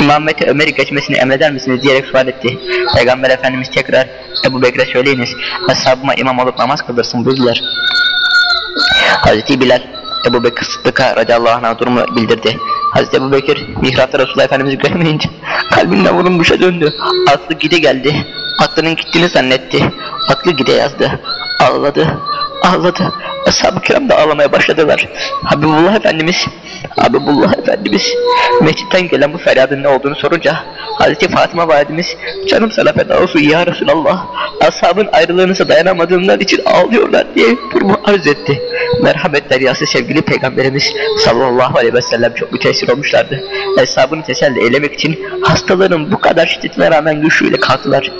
İmamete Ömer'i geçmesini emreder misiniz diyerek sual etti. Peygamber Efendimiz tekrar Ebu Bekre söyleyiniz, ashabıma imam olup namaz kıldırsın buyurdular. Hazreti Bilal Ebu Bekir Sıddık'a radıyallahu anh'a durumu bildirdi. Hazreti Ebu Bekir mihrapta Resulullah Efendimiz'i göremeyince kalbinden vurulmuşa döndü. Aklı gide geldi. Aklının gittiğini zannetti. Aklı gide yazdı. Ağladı. Ağladı. Ashab-ı kiram da ağlamaya başladılar. Habibullah Efendimiz, Habibullah Efendimiz mescitten gelen bu feryadın ne olduğunu sorunca Hazreti Fatıma validemiz canım sana feda olsun ya Resulallah ashabın ayrılığınıza dayanamadığından için ağlıyorlar diye durumu arz etti. Merhamet deryası sevgili peygamberimiz sallallahu aleyhi ve sellem çok müteessir olmuşlardı. Eshabını teselli eylemek için hastaların bu kadar şiddetine rağmen güçlüyle kalktılar.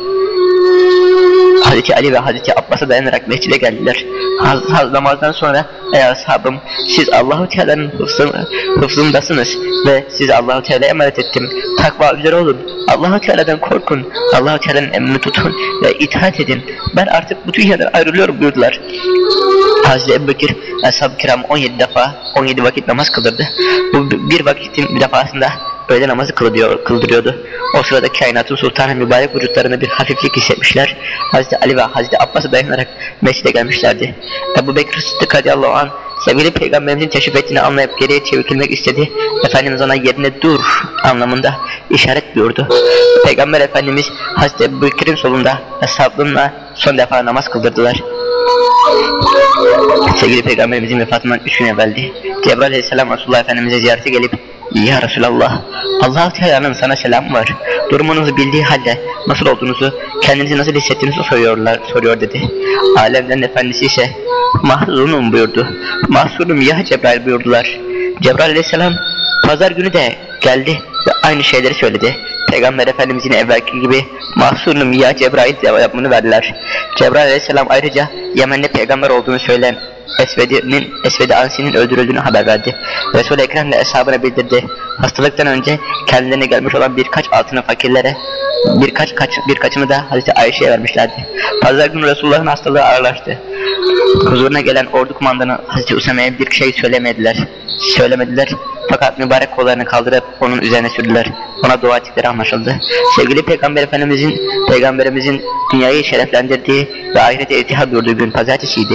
Hazreti Ali ve Hazreti Abbas'a dayanarak mescide geldiler. Haz, namazdan sonra ey ashabım siz Allahu Teala'nın hıfzın, hıfzındasınız ve sizi Allahu Teala'ya emanet ettim. Takva üzere olun. Allahu Teala'dan korkun. Allahu Teala'nın emrini tutun ve itaat edin. Ben artık bu dünyadan ayrılıyorum buyurdular. Hazreti Ebu Bekir ashab-ı kiram 17 defa 17 vakit namaz kıldırdı. Bu bir vakitin bir defasında öğle namazı kıldırıyor, kıldırıyordu. O sırada kainatın sultanı mübarek vücutlarına bir hafiflik hissetmişler. Hazreti Ali ve Hazreti Abbas'a dayanarak mescide gelmişlerdi. Ebu Bekir Sıddık radıyallahu anh sevgili peygamberimizin teşrif ettiğini anlayıp geriye çevrilmek istedi. Efendimiz ona yerine dur anlamında işaret buyurdu. Peygamber Efendimiz Hazreti Ebu Bekir'in solunda ashabınla son defa namaz kıldırdılar. Sevgili Peygamberimizin vefatından üç gün evveldi. Cebrail aleyhisselam Resulullah Efendimiz'e ziyarete gelip Ya Resulallah allah Teala'nın sana selam var. Durumunuzu bildiği halde nasıl olduğunuzu, kendinizi nasıl hissettiğinizi soruyorlar, soruyor dedi. Alemlerin efendisi ise mahzunum buyurdu. Mahzunum ya Cebrail buyurdular. Cebrail aleyhisselam pazar günü de geldi ve aynı şeyleri söyledi. Peygamber Efendimiz yine evvelki gibi mahzunum ya Cebrail cevabını verdiler. Cebrail aleyhisselam ayrıca Yemen'de peygamber olduğunu söyleyen Esved'in Esvedi Ansi'nin öldürüldüğünü haber verdi. Resul-i Ekrem de eshabına bildirdi. Hastalıktan önce kendilerine gelmiş olan birkaç altını fakirlere birkaç kaç, birkaçını da Hazreti Ayşe'ye vermişlerdi. Pazar günü Resulullah'ın hastalığı ağırlaştı. Huzuruna gelen ordu kumandanı Hazreti Usame'ye bir şey söylemediler. Söylemediler fakat mübarek kollarını kaldırıp onun üzerine sürdüler. Ona dua ettikleri anlaşıldı. Sevgili Peygamber Efendimizin, Peygamberimizin dünyayı şereflendirdiği ve ahirete irtihar buyurduğu gün pazartesiydi.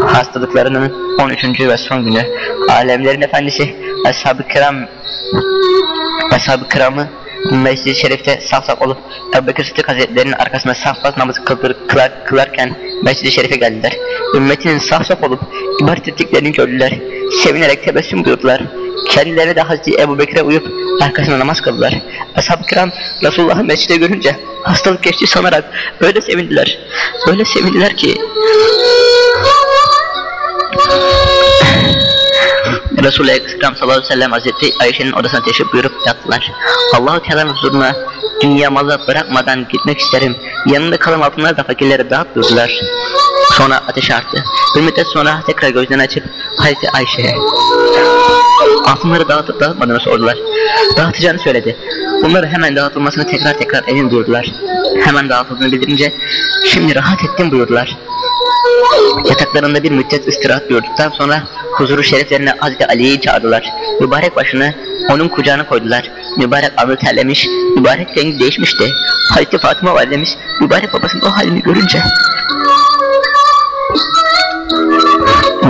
Hastalıklarının 13. ve son günü. Alemlerin Efendisi Ashab-ı Kiram Ashab-ı Kiram'ı Mescid-i Şerif'te saf saf olup Ebu Bekir Sıddık Hazretleri'nin arkasında saf saf namazı kıldır, kılar, kılarken Mescid-i Şerif'e geldiler. Ümmetinin saf saf olup ibadet ettiklerini gördüler. Sevinerek tebessüm buyurdular. Kendileri de Hazreti Ebu Bekir'e uyup arkasında namaz kıldılar. Ashab-ı kiram Resulullah'ı mescide görünce hastalık geçti sanarak öyle sevindiler. Öyle sevindiler ki Thank you. Resul-i Ekrem sallallahu aleyhi ve sellem Hazreti Ayşe'nin odasına teşrif buyurup yattılar. Allahu Teala'nın huzuruna dünya malı bırakmadan gitmek isterim. Yanında kalan altınları da fakirlere dağıt buyurdular. Sonra ateş arttı. Bir müddet sonra tekrar gözlerini açıp Hazreti Ayşe'ye altınları dağıtıp dağıtmadığını sordular. Dağıtacağını söyledi. Bunları hemen dağıtılmasını tekrar tekrar emin buyurdular. Hemen dağıtıldığını bildirince şimdi rahat ettim buyurdular. Yataklarında bir müddet istirahat gördükten sonra huzuru şeriflerine Hazreti Ali'yi çağırdılar. Mübarek başını onun kucağına koydular. Mübarek alnı terlemiş, mübarek rengi değişmişti. Hazreti Fatıma validemiz mübarek babasının o halini görünce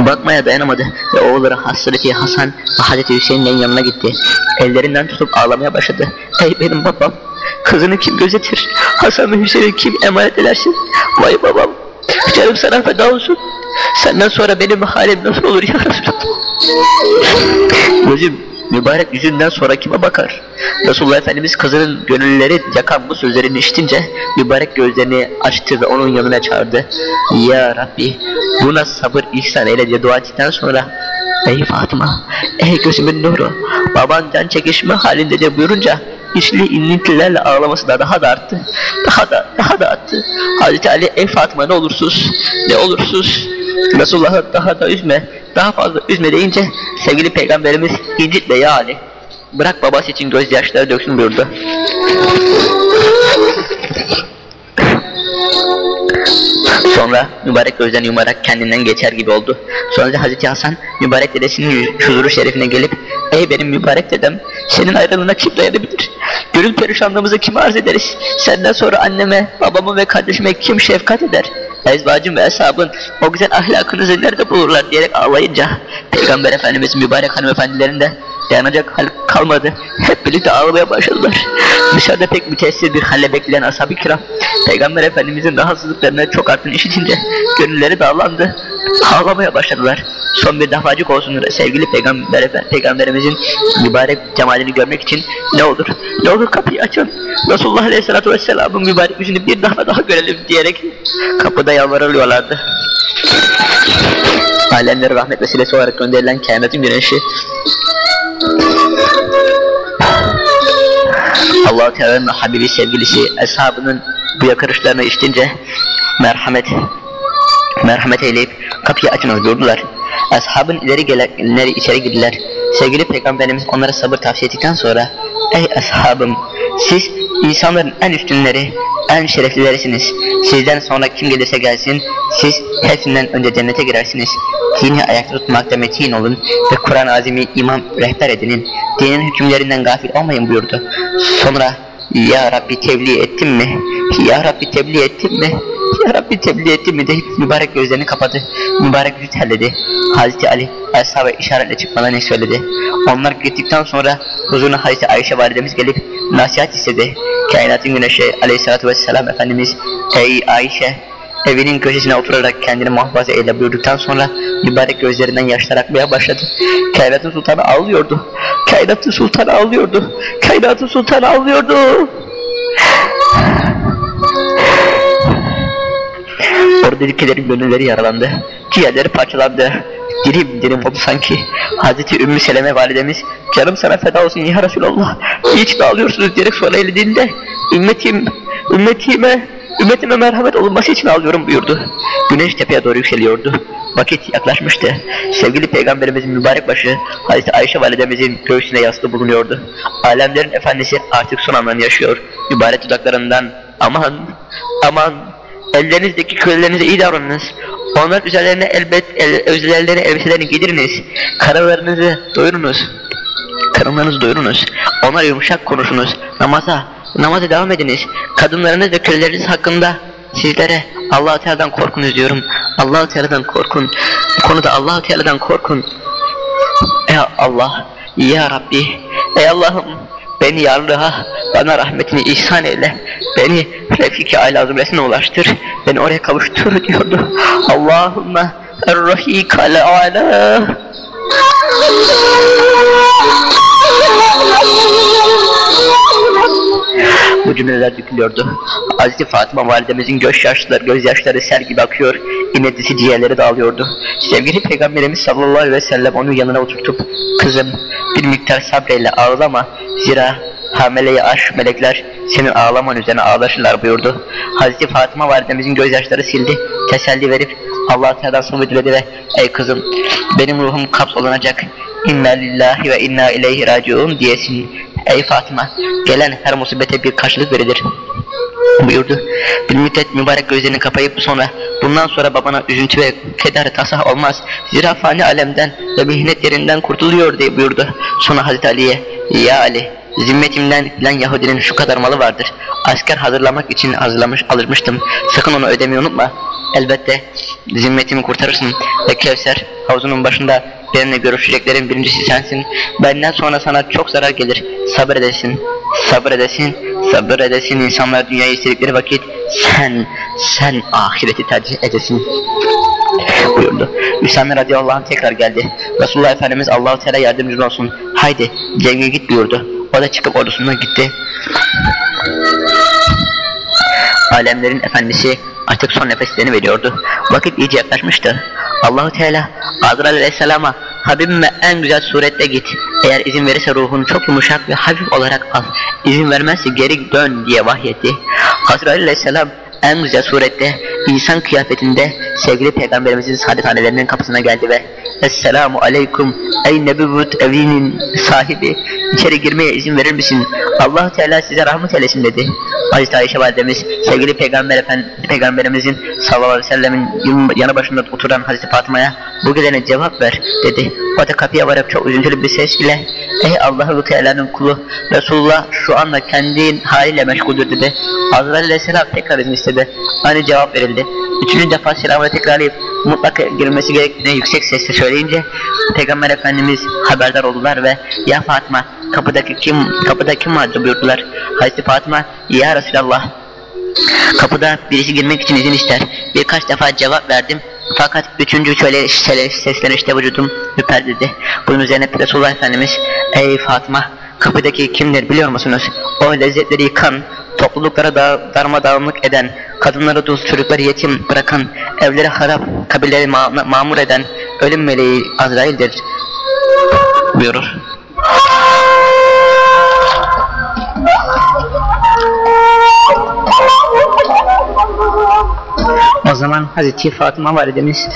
bakmaya dayanamadı ve oğulları Hazreti Hasan ve Hazreti Hüseyin'in yanına gitti. Ellerinden tutup ağlamaya başladı. Ey benim babam, kızını kim gözetir? Hasan ve Hüseyin'i kim emanet edersin? Vay babam, canım sana feda olsun. Senden sonra benim halim nasıl olur ya Resulallah? Gözüm mübarek yüzünden sonra kime bakar? Resulullah Efendimiz kızının gönülleri yakan bu sözlerini işitince mübarek gözlerini açtı ve onun yanına çağırdı. Ya Rabbi buna sabır ihsan eyle diye dua ettikten sonra Ey Fatıma, ey gözümün nuru, baban can çekişme halinde de buyurunca içli inlintilerle ağlaması da daha da arttı. Daha da, daha da arttı. Hazreti Ali, ey Fatıma ne olursuz, ne olursuz. Resulullah'ı daha da üzme, daha fazla üzme deyince sevgili peygamberimiz incitle ya Ali. Bırak babası için gözyaşları döksün buyurdu. Sonra mübarek gözlerini yumarak kendinden geçer gibi oldu. Sonra Hazreti Hasan mübarek dedesinin huzuru şerifine gelip Ey benim mübarek dedem senin ayrılığına kim dayanabilir? Gönül perişanlığımızı kime arz ederiz? Senden sonra anneme, babama ve kardeşime kim şefkat eder? Ezbacım ve eshabın o güzel ahlakınızı nerede bulurlar diyerek ağlayınca Peygamber Efendimiz mübarek hanımefendilerin de dayanacak hal kalmadı. Hep birlikte ağlamaya başladılar. Dışarıda pek müteessir bir halle bekleyen ashab-ı kiram Peygamber Efendimizin rahatsızlıklarını çok arttığını işitince gönülleri dağlandı. Ağlamaya başladılar. Son bir defacık olsun sevgili peygamber Efe- peygamberimizin mübarek cemalini görmek için ne olur ne olur kapıyı açın. Resulullah Aleyhisselatü Vesselam'ın mübarek yüzünü bir defa daha görelim diyerek kapıda yalvarılıyorlardı. Alemleri rahmet vesilesi olarak gönderilen kainatın güneşi Allah-u Teala'nın Habibi sevgilisi eshabının bu yakarışlarını işitince merhamet merhamet eyleyip kapıyı açın buyurdular. Ashabın ileri gelenleri içeri girdiler. Sevgili peygamberimiz onlara sabır tavsiye ettikten sonra Ey ashabım siz insanların en üstünleri, en şereflilerisiniz. Sizden sonra kim gelirse gelsin siz hepsinden önce cennete girersiniz. Dini ayakta tutmakta metin olun ve Kur'an-ı Azim'i imam rehber edinin. Dinin hükümlerinden gafil olmayın buyurdu. Sonra Ya Rabbi tebliğ ettim mi? Ya Rabbi tebliğ ettim mi? Ya Rabbi tebliğ ettim mi deyip mübarek gözlerini kapadı. Mübarek yüzü terledi. Hazreti Ali ashaba işaretle çıkmalarını söyledi. Onlar gittikten sonra huzuruna Hazreti Ayşe validemiz gelip nasihat istedi. Kainatın güneşi aleyhissalatü vesselam Efendimiz Ey Ayşe evinin köşesine oturarak kendini muhafaza eyle buyurduktan sonra mübarek gözlerinden yaşlar akmaya başladı. Kainatın sultanı ağlıyordu. Kainatın sultanı ağlıyordu. Kainatın sultanı ağlıyordu. Oradakilerin gönülleri yaralandı. Ciğerleri parçalandı. Dirim dirim oldu sanki. Hazreti Ümmü Seleme validemiz canım sana feda olsun ya Resulallah. Hiç ağlıyorsunuz diyerek sonra eğildiğinde ümmetim, ümmetime, ümmetime merhamet olunması için ağlıyorum buyurdu. Güneş tepeye doğru yükseliyordu. Vakit yaklaşmıştı. Sevgili peygamberimizin mübarek başı Hazreti Ayşe validemizin göğsüne yaslı bulunuyordu. Alemlerin efendisi artık son anlarını yaşıyor. Mübarek dudaklarından aman aman ellerinizdeki kölelerinize iyi davranınız. Onlar üzerlerine elbet el, özlerlerine elbiselerini giydiriniz. Karılarınızı doyurunuz. Karınlarınızı doyurunuz. Onlar yumuşak konuşunuz. Namaza, namaza devam ediniz. Kadınlarınız ve köleleriniz hakkında sizlere Allah-u Teala'dan korkunuz diyorum. Allah-u Teala'dan korkun. Bu konuda Allah-u Teala'dan korkun. Ey Allah, Ya Rabbi, ey Allah'ım beni yarlığa, bana rahmetini ihsan eyle. Beni Refik-i Ala zümresine ulaştır. Beni oraya kavuştur diyordu. Allahümme Er-Rahik-al Ala. Bu cümleler dökülüyordu. Hazreti Fatıma validemizin gözyaşları, gözyaşları sel gibi akıyor, inletisi ciğerleri dağılıyordu. Sevgili Peygamberimiz sallallahu aleyhi ve sellem onu yanına oturtup, kızım bir miktar sabreyle ağlama, zira hamileye aş melekler senin ağlaman üzerine ağlaşırlar buyurdu. Hazreti Fatıma validemizin gözyaşları sildi, teselli verip Allah Teala'dan sabır diledi ve ey kızım benim ruhum kapsolunacak inna lillahi ve inna ileyhi raciun diyesin. Ey Fatıma gelen her musibete bir karşılık verilir buyurdu. Bir müddet mübarek gözlerini kapayıp sonra bundan sonra babana üzüntü ve keder tasah olmaz. Zira fani alemden ve mihnetlerinden kurtuluyor diye buyurdu. Sonra Hazreti Ali'ye ya Ali zimmetimden filan Yahudinin şu kadar malı vardır. Asker hazırlamak için hazırlamış alırmıştım. Sakın onu ödemeyi unutma. Elbette zimmetimi kurtarırsın ve Kevser havuzunun başında benimle görüşeceklerin birincisi sensin. Benden sonra sana çok zarar gelir. Sabredesin, sabredesin, sabredesin. İnsanlar dünyayı istedikleri vakit sen, sen ahireti tercih edesin buyurdu. Üsame radıyallahu anh tekrar geldi. Resulullah Efendimiz Allahu Teala yardımcın olsun. Haydi cenge git buyurdu. O da çıkıp ordusuna gitti. Alemlerin efendisi artık son nefeslerini veriyordu. Vakit iyice yaklaşmıştı. Allahu Teala Azrail Aleyhisselam'a Habibime en güzel surette git. Eğer izin verirse ruhunu çok yumuşak ve hafif olarak al. İzin vermezse geri dön diye vahyetti. Azrail Aleyhisselam en güzel surette insan kıyafetinde sevgili peygamberimizin saadet hanelerinin kapısına geldi ve Esselamu aleyküm ey nebüvvet evinin sahibi içeri girmeye izin verir misin? allah Teala size rahmet eylesin dedi. Hazreti Ayşe validemiz sevgili peygamber efendi, peygamberimizin sallallahu aleyhi ve sellemin yanı başında oturan Hazreti Fatıma'ya bu gelene cevap ver dedi. O da kapıya varıp çok üzüntülü bir ses ile Ey Allahu Teala'nın kulu Resulullah şu anda kendi haliyle meşguldür dedi. Azrail aleyhisselam tekrar izin istedi. Aynı cevap verildi. Üçüncü defa selamını tekrarlayıp mutlaka girilmesi gerektiğini yüksek sesle söyleyince Peygamber Efendimiz haberdar oldular ve ya Fatıma kapıdaki kim kapıda kim vardır buyurdular. Hazreti Fatıma ya Resulallah kapıda birisi girmek için izin ister. Birkaç defa cevap verdim fakat üçüncü şöyle seslenişte vücudum ürperdi. Bunun üzerine Resulullah Efendimiz ey Fatıma kapıdaki kimdir biliyor musunuz? O lezzetleri yıkan, topluluklara da darmadağınlık eden, kadınları dul, çocukları yetim bırakan, evleri harap, kabileleri ma mamur eden ölüm meleği Azrail'dir buyurur. O zaman Hazreti Fatıma validemiz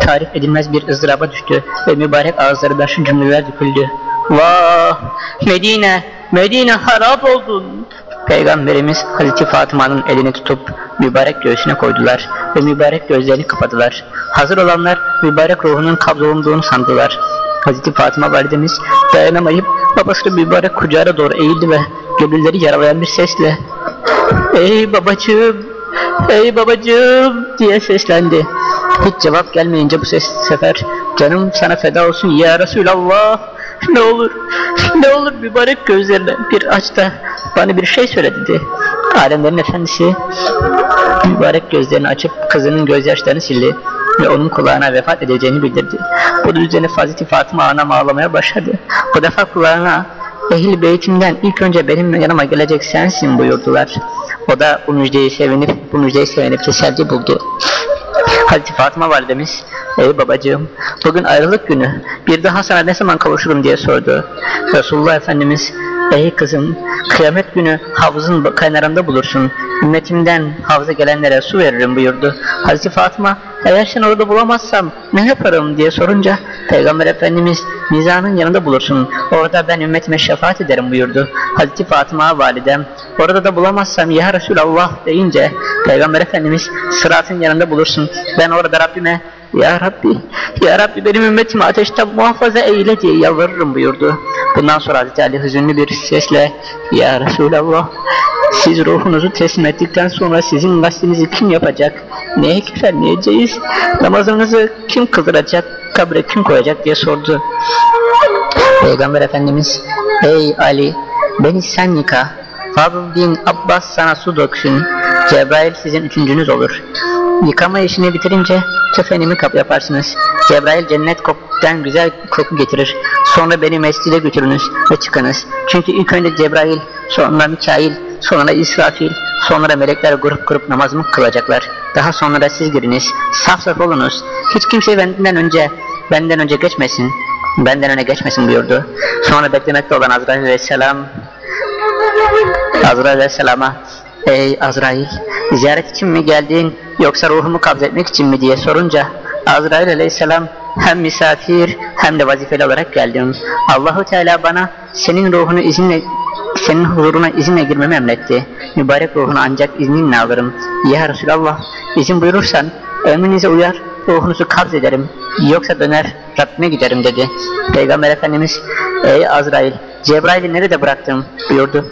tarif edilmez bir ızdıraba düştü ve mübarek ağızlarından şu cümleler döküldü. Vah! Medine! Medine harap oldun! Peygamberimiz Hazreti Fatıma'nın elini tutup mübarek göğsüne koydular ve mübarek gözlerini kapadılar. Hazır olanlar mübarek ruhunun kabzolunduğunu sandılar. Hazreti Fatıma validemiz dayanamayıp babasının mübarek kucağına doğru eğildi ve gönülleri yaralayan bir sesle ''Ey babacığım, ey babacığım'' diye seslendi. Hiç cevap gelmeyince bu ses sefer ''Canım sana feda olsun ya Resulallah, ne olur, ne olur mübarek gözlerine bir aç da bana bir şey söyle'' dedi. Alemlerin efendisi mübarek gözlerini açıp kızının gözyaşlarını sildi ve onun kulağına vefat edeceğini bildirdi. Bu üzerine Hazreti Fatıma anam ağlamaya başladı. Bu defa kulağına Ehl-i Beytimden ilk önce benim yanıma gelecek sensin buyurdular. O da bu müjdeyi sevinip, bu müjdeyi sevinip teselli buldu. Hazreti Fatıma validemiz, ey babacığım bugün ayrılık günü, bir daha sana ne zaman kavuşurum diye sordu. Resulullah Efendimiz, ey kızım kıyamet günü havuzun kenarında bulursun, ümmetimden havuza gelenlere su veririm buyurdu. Hazreti Fatıma, eğer sen orada bulamazsam ne yaparım diye sorunca Peygamber Efendimiz mizanın yanında bulursun. Orada ben ümmetime şefaat ederim buyurdu. Hazreti Fatıma validem orada da bulamazsam ya Resulallah deyince Peygamber Efendimiz sıratın yanında bulursun. Ben orada Rabbime ya Rabbi, Ya Rabbi benim ümmetimi ateşten muhafaza eyle diye yalvarırım buyurdu. Bundan sonra Hazreti Ali hüzünlü bir sesle Ya Resulallah siz ruhunuzu teslim ettikten sonra sizin gaslinizi kim yapacak? Neye kefenleyeceğiz? Namazınızı kim kıldıracak? Kabre kim koyacak diye sordu. Peygamber Efendimiz Ey Ali beni sen yıka. Fadıl bin Abbas sana su döksün. Cebrail sizin üçüncünüz olur. Yıkama işini bitirince kefenimi kap yaparsınız. Cebrail cennet koktan güzel koku getirir. Sonra beni mescide götürünüz ve çıkınız. Çünkü ilk önce Cebrail, sonra Mikail, sonra İsrafil, sonra melekler grup grup namazımı kılacaklar. Daha sonra siz giriniz. Saf saf olunuz. Hiç kimse benden önce benden önce geçmesin. Benden öne geçmesin buyurdu. Sonra beklemekte olan Azrail Aleyhisselam Azrail Aleyhisselam'a Ey Azrail ziyaret için mi geldin yoksa ruhumu kabzetmek için mi diye sorunca Azrail Aleyhisselam hem misafir hem de vazifeli olarak geldim. Allahu Teala bana senin ruhunu izinle senin huzuruna izinle girmemi emretti. Mübarek ruhunu ancak izninle alırım. Ya Resulallah izin buyurursan emrinize uyar ruhunuzu kabz ederim. Yoksa döner Rabbime giderim dedi. Peygamber Efendimiz ey Azrail Cebrail'i nerede bıraktım buyurdu.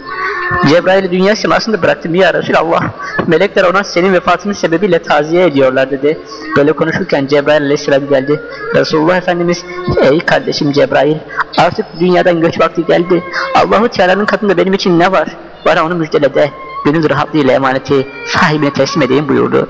Cebrail'i dünya semasında bıraktım ya Resulallah. Melekler ona senin vefatının sebebiyle taziye ediyorlar dedi. Böyle konuşurken Cebrail aleyhisselam geldi. Resulullah Efendimiz ey kardeşim Cebrail artık dünyadan göç vakti geldi. Allahu Teala'nın katında benim için ne var? Bana onu müjdele de gönül rahatlığıyla emaneti sahibine teslim edeyim buyurdu.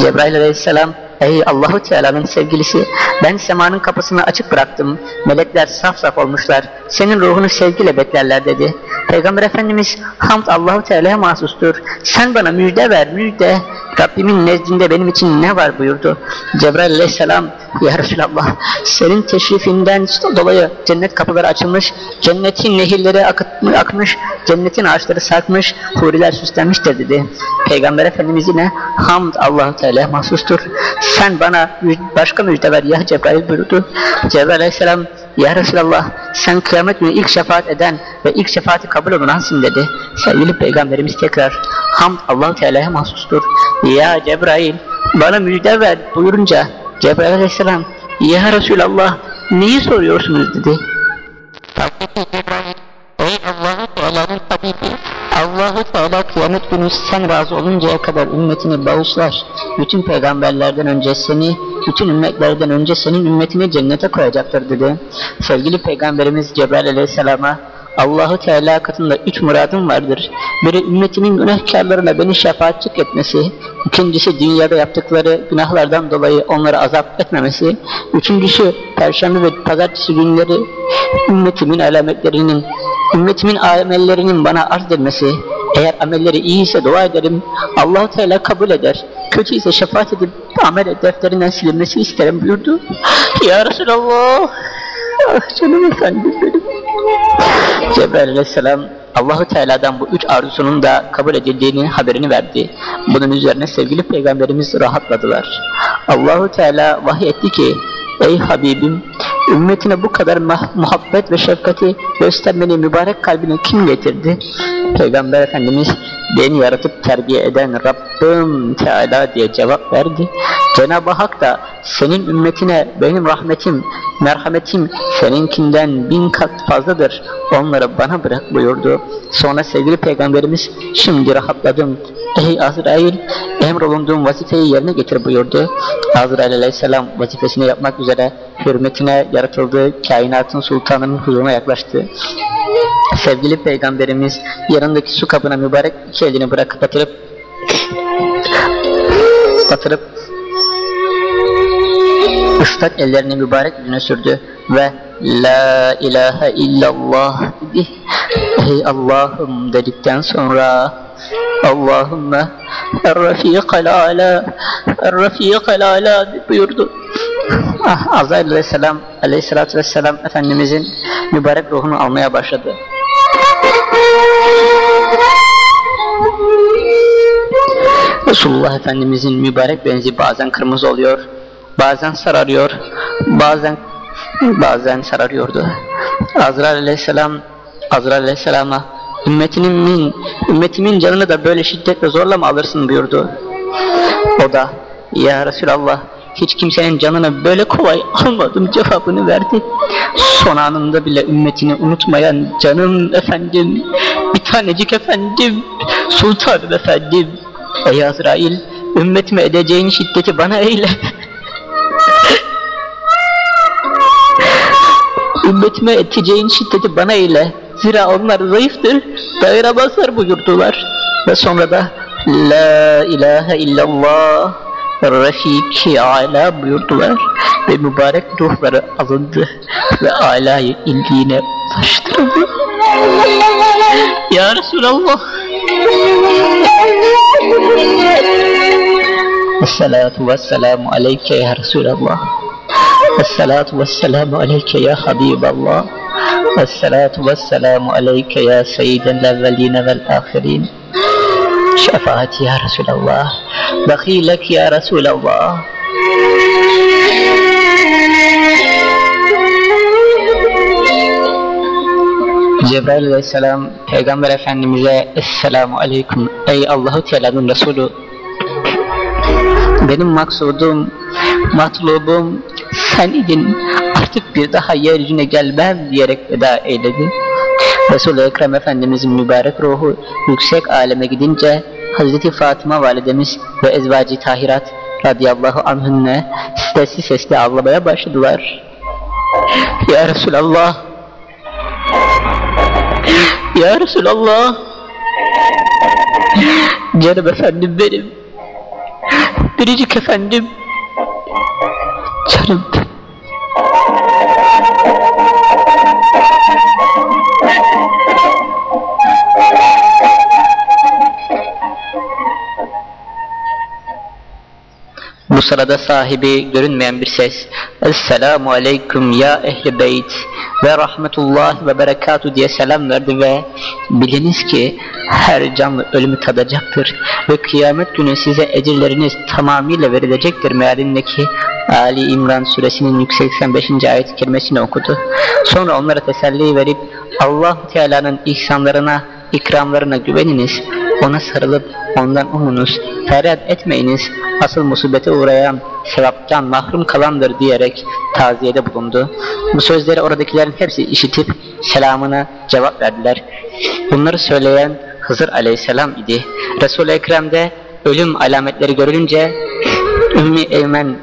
Cebrail aleyhisselam Ey Allahu Teala'nın sevgilisi ben semanın kapısını açık bıraktım. Melekler saf saf olmuşlar. Senin ruhunu sevgiyle beklerler dedi. Peygamber Efendimiz hamd Allahu Teala'ya mahsustur. Sen bana müjde ver müjde. Rabbimin nezdinde benim için ne var buyurdu. Cebrail aleyhisselam ya Resulallah senin teşrifinden dolayı cennet kapıları açılmış, cennetin nehirleri akmış, cennetin ağaçları sarkmış, huriler süslenmiştir dedi. Peygamber Efendimiz yine hamd Allahu Teala mahsustur. Sen bana başka müjde ver ya Cebrail buyurdu. Cebrail aleyhisselam ya Resulallah sen kıyamet günü ilk şefaat eden ve ilk şefaati kabul olunansın dedi. Sevgili Peygamberimiz tekrar hamd Allahu Teala'ya mahsustur. Ya Cebrail bana müjde ver buyurunca Cebrail aleyhisselam Ya Resulallah neyi soruyorsunuz dedi. Ey Allah'ın Teala'nın tabibi Allah Allahu Teala kıyamet günü sen razı oluncaya kadar ümmetini bağışlar. Bütün peygamberlerden önce seni, bütün ümmetlerden önce senin ümmetini cennete koyacaktır dedi. Sevgili peygamberimiz Cebrail aleyhisselama Allahu Teala katında üç muradım vardır. Biri ümmetimin günahkarlarına beni şefaatçik etmesi, ikincisi dünyada yaptıkları günahlardan dolayı onları azap etmemesi, üçüncüsü perşembe ve pazartesi günleri ümmetimin alametlerinin, ümmetimin amellerinin bana arz edilmesi, eğer amelleri iyi ise dua ederim, allah Teala kabul eder. Kötü ise şefaat edip amel defterinden silinmesi isterim buyurdu. Ya Resulallah, ah canım efendim benim. Cebrail aleyhisselam Allahu Teala'dan bu üç arzusunun da kabul edildiğini haberini verdi. Bunun üzerine sevgili peygamberimiz rahatladılar. Allahu Teala vahiy etti ki Ey Habibim ümmetine bu kadar muhabbet ve şefkati göstermeni mübarek kalbine kim getirdi? Peygamber Efendimiz beni yaratıp terbiye eden Rabbim Teala diye cevap verdi. Cenab-ı Hak da senin ümmetine benim rahmetim, merhametim seninkinden bin kat fazladır. Onları bana bırak buyurdu. Sonra sevgili peygamberimiz şimdi rahatladım. Ey Azrail emrolunduğum vazifeyi yerine getir buyurdu. Azrail aleyhisselam vazifesini yapmak üzere hürmetine yaratıldığı kainatın sultanının huzuruna yaklaştı. Sevgili peygamberimiz yanındaki su kabına mübarek iki elini bırakıp batırıp batırıp ıslak ellerini mübarek yüzüne sürdü ve La ilahe illallah dedi. Ey Allah'ım dedikten sonra Allahümme Er-Rafiqal Ala Er-Rafiqal Ala buyurdu. Ah, Azrail aleyhisselam aleyhissalatü vesselam Efendimizin mübarek ruhunu almaya başladı. Resulullah Efendimizin mübarek benzi bazen kırmızı oluyor, bazen sararıyor, bazen bazen sararıyordu. Azrail aleyhisselam Azrail aleyhisselama ümmetimin, ümmetimin canını da böyle şiddetle zorla mı alırsın buyurdu. O da ya Resulallah hiç kimsenin canını böyle kolay almadım cevabını verdi. Son anında bile ümmetini unutmayan canım efendim, bir tanecik efendim, sultanım efendim. Ey Azrail, ümmetime edeceğin şiddeti bana eyle. ümmetime edeceğin şiddeti bana eyle. Zira onlar zayıftır, dayanamazlar buyurdular. Ve sonra da La ilahe illallah رفيقي على بيوتور بمبارك دوفر أظند وعلى إلدينا فشترد يا رسول الله. الصلاة والسلام عليك يا رسول الله. الصلاة والسلام عليك يا حبيب الله. الصلاة والسلام عليك يا سيد الأولين والآخرين. Şefaati ya Resulallah Bakilek ya Resulallah Cebrail aleyhisselam Peygamber Efendimiz'e Esselamu aleyküm Ey Allahu Teala'nın Resulü. Benim maksudum Matlubum Sen idin Artık bir daha yeryüzüne gelmem diyerek veda eyledi Resul-i Ekrem Efendimizin mübarek ruhu yüksek aleme gidince Hazreti Fatıma validemiz ve ezvacı tahirat radıyallahu anhünne sesli sesli ağlamaya başladılar. Ya Resulallah! Ya Resulallah! Canım efendim benim! Biricik efendim! Canım Bu sırada sahibi görünmeyen bir ses Esselamu aleyküm ya ehli beyt ve rahmetullah ve berekatu diye selam verdi ve biliniz ki her canlı ölümü tadacaktır ve kıyamet günü size ecirleriniz tamamıyla verilecektir mealindeki Ali İmran suresinin 185. ayet kelimesini okudu. Sonra onlara teselli verip allah Teala'nın ihsanlarına, ikramlarına güveniniz, ona sarılıp ondan umunuz, feryat etmeyiniz, asıl musibete uğrayan sevaptan mahrum kalandır diyerek taziyede bulundu. Bu sözleri oradakilerin hepsi işitip selamına cevap verdiler. Bunları söyleyen Hızır aleyhisselam idi. Resul-i Ekrem'de ölüm alametleri görülünce Ümmü Eymen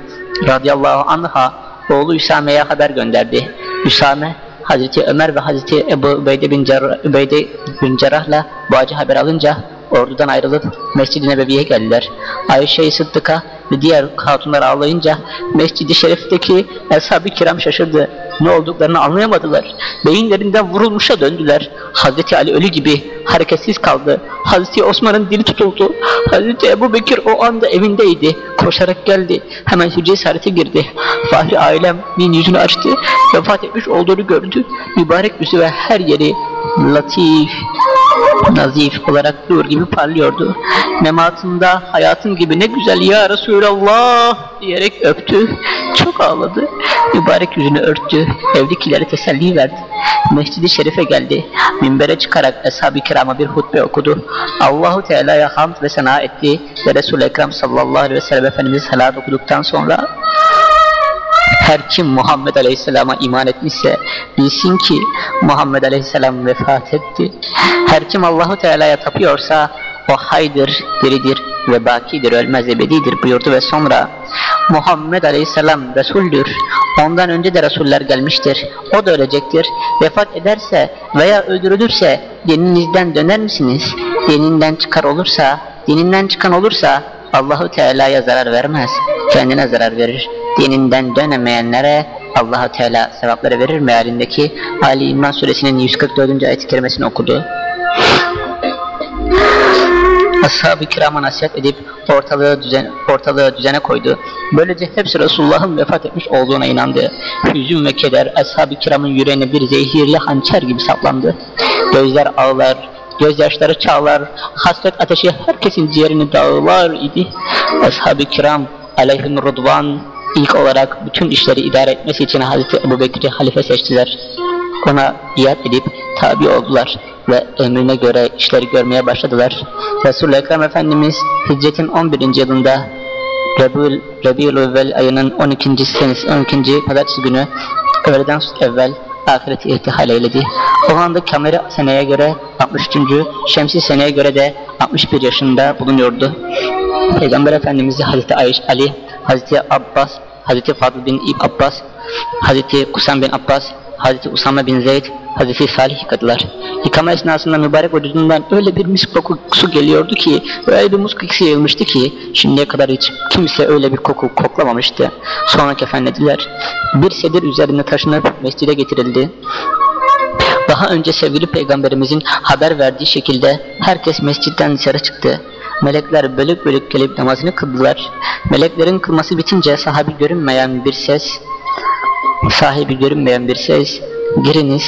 radıyallahu anha oğlu Üsame'ye haber gönderdi. Üsame Hazreti Ömer ve Hazreti Ebu Ubeyde bin, Ubeyde bin Cerrah'la bu acı haber alınca ordudan ayrılıp Mescid-i Nebevi'ye geldiler. Ayşe-i Sıddık'a ve diğer hatunlar ağlayınca Mescid-i Şerif'teki Ashab-ı Kiram şaşırdı. Ne olduklarını anlayamadılar. Beyinlerinden vurulmuşa döndüler. Hazreti Ali ölü gibi hareketsiz kaldı. Hazreti Osman'ın dili tutuldu. Hazreti Ebu Bekir o anda evindeydi. Koşarak geldi. Hemen hücre esarete girdi. Fahri ailem bin yüzünü açtı. Vefat etmiş olduğunu gördü. Mübarek yüzü ve her yeri latif, nazif olarak nur gibi parlıyordu. Mematında hayatın gibi ne güzel ya Resulallah diyerek öptü. Çok ağladı. Mübarek yüzünü örttü. Evdekilere teselli verdi. Mescid-i Şerif'e geldi. Minbere çıkarak Ashab-ı Kiram'a bir hutbe okudu. Allahu Teala'ya hamd ve sena etti ve Resul-i Ekrem sallallahu aleyhi ve sellem Efendimiz salat okuduktan sonra her kim Muhammed Aleyhisselam'a iman etmişse bilsin ki Muhammed Aleyhisselam vefat etti. Her kim Allahu Teala'ya tapıyorsa o haydır, diridir ve bakidir, ölmez ebedidir buyurdu ve sonra Muhammed Aleyhisselam Resul'dür. Ondan önce de Resuller gelmiştir. O da ölecektir. Vefat ederse veya öldürülürse dininizden döner misiniz? Dininden çıkar olursa, dininden çıkan olursa Allahu Teala'ya zarar vermez. Kendine zarar verir. Dininden dönemeyenlere Allahu Teala sevapları verir mealindeki Ali İmran suresinin 144. ayet-i kerimesini okudu. Ashab-ı kirama nasihat edip ortalığı, düzen, ortalığı düzene koydu. Böylece hepsi Resulullah'ın vefat etmiş olduğuna inandı. Hüzün ve keder ashab-ı kiramın yüreğine bir zehirli hançer gibi saplandı. Gözler ağlar, gözyaşları çağlar, hasret ateşi herkesin ciğerini dağılar idi. Ashab-ı kiram aleyhim rıdvan ilk olarak bütün işleri idare etmesi için Hazreti Ebu Bekir'i halife seçtiler. Ona biat edip tabi oldular ve emrine göre işleri görmeye başladılar. Resul-i Ekrem Efendimiz hicretin 11. yılında Rabiul, Rabiul Evvel ayının 12. senesi 12. pazartesi günü öğleden evvel ahireti irtihal eyledi. O anda kameri seneye göre 63. şemsi seneye göre de 61 yaşında bulunuyordu. Peygamber Efendimiz'i Hazreti Ayş Ali, Hazreti Abbas, Hazreti Fadıl bin İb Abbas, Hazreti Kusam bin Abbas, Hazreti Usame bin Zeyd, Hazreti Salih yıkadılar. Yıkama esnasında mübarek vücudundan öyle bir misk kokusu geliyordu ki, öyle bir musk kokusu yayılmıştı ki, şimdiye kadar hiç kimse öyle bir koku koklamamıştı. Sonra kefenlediler. Bir sedir üzerine taşınıp mescide getirildi. Daha önce sevgili peygamberimizin haber verdiği şekilde herkes mescitten dışarı çıktı. Melekler bölük bölük gelip namazını kıldılar. Meleklerin kılması bitince sahibi görünmeyen bir ses, sahibi görünmeyen bir ses, giriniz,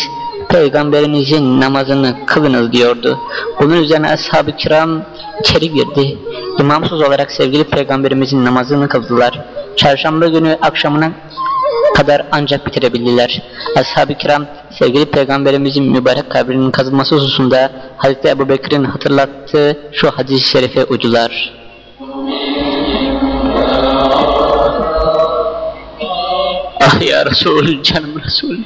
peygamberinizin namazını kılınız diyordu. Bunun üzerine ashab-ı kiram içeri girdi. İmamsız olarak sevgili peygamberimizin namazını kıldılar. Çarşamba günü akşamına kadar ancak bitirebildiler. Ashab-ı kiram sevgili peygamberimizin mübarek kabrinin kazılması hususunda Hazreti Ebu Bekir'in hatırlattığı şu hadis-i şerife ucular. Ah ya Resul, canım Resul.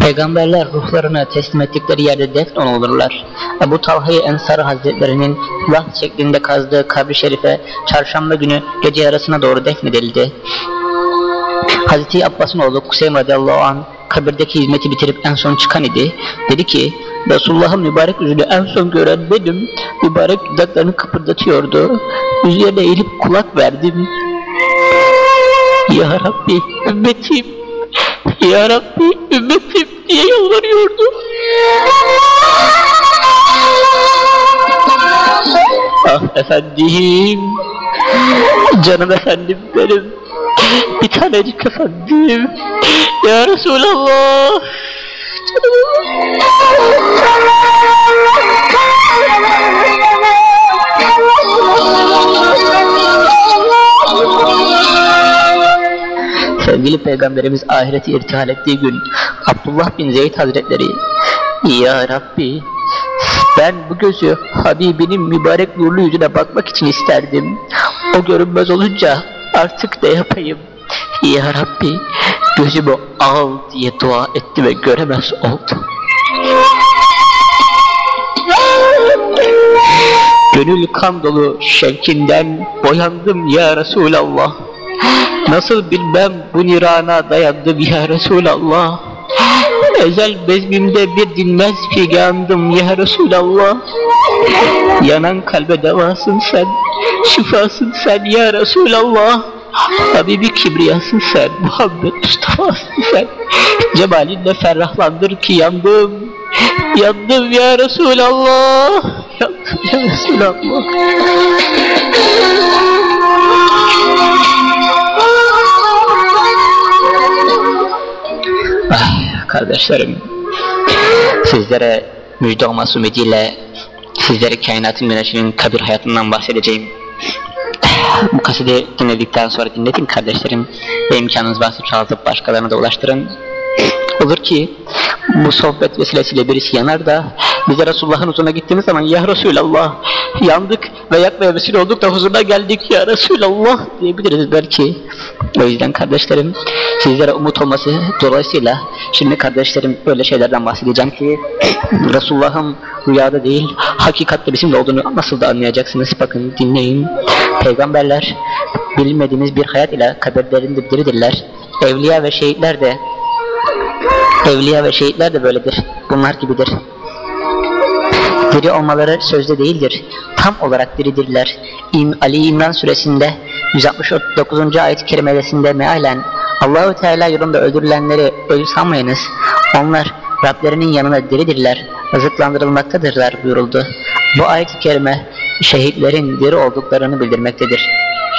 Peygamberler ruhlarını teslim ettikleri yerde defn olurlar. Ebu Talha-i Ensar Hazretlerinin vaht şeklinde kazdığı kabri şerife çarşamba günü gece yarısına doğru defnedildi. Hazreti Abbas'ın oğlu Kuseym radıyallahu an kabirdeki hizmeti bitirip en son çıkan idi. Dedi ki Resulullah'ın mübarek yüzünü en son gören benim. Mübarek dudaklarını kıpırdatıyordu. Üzerine eğilip kulak verdim. Ya Rabbi ümmetim Ya Rabbi ümmetim diye yalvarıyordu. Ah efendim Canım efendim benim Bir tanecik efendim Ya Resulallah Sevgili Peygamberimiz ahireti irtihal ettiği gün Abdullah bin Zeyd Hazretleri Ya Rabbi ben bu gözü Habibinin mübarek nurlu yüzüne bakmak için isterdim. O görünmez olunca artık ne yapayım? Ya Rabbi Gözümü al diye dua etti ve göremez oldu. Gönül kan dolu şevkinden boyandım ya Resulallah. Nasıl bilmem bu nirana dayandım ya Resulallah. Ezel bezmimde bir dinmez figandım ya Resulallah. Yanan kalbe devasın sen, şifasın sen ya Resulallah. Habibi kibriyasın sen, Muhammed Mustafa'sın sen. Cemalinle ferrahlandır ki yandım. Yandım ya Resulallah. Yandım ya Resulallah. Ah kardeşlerim, sizlere müjde olması ümidiyle sizlere kainatın güneşinin kabir hayatından bahsedeceğim. Bu kaseti dinledikten sonra dinletin kardeşlerim ve imkanınız varsa çoğaltıp başkalarına da ulaştırın. Olur ki bu sohbet vesilesiyle birisi yanar da bize Resulullah'ın huzuruna gittiğimiz zaman Ya Resulallah yandık ve yakmaya vesile olduk da huzuruna geldik Ya Resulallah diyebiliriz belki. O yüzden kardeşlerim sizlere umut olması dolayısıyla şimdi kardeşlerim öyle şeylerden bahsedeceğim ki Resulullah'ın rüyada değil hakikatte bizimle olduğunu nasıl da anlayacaksınız bakın dinleyin. Peygamberler bilmediğimiz bir hayat ile kabirlerinde diridirler. Evliya ve şehitler de Evliya ve şehitler de böyledir. Bunlar gibidir. Diri olmaları sözde değildir. Tam olarak diridirler. İm, Ali İmran suresinde 169. ayet-i kerimesinde mealen Allahu Teala yolunda öldürülenleri ölü sanmayınız. Onlar Rablerinin yanına diridirler, rızıklandırılmaktadırlar buyuruldu. Bu ayet-i kerime şehitlerin diri olduklarını bildirmektedir.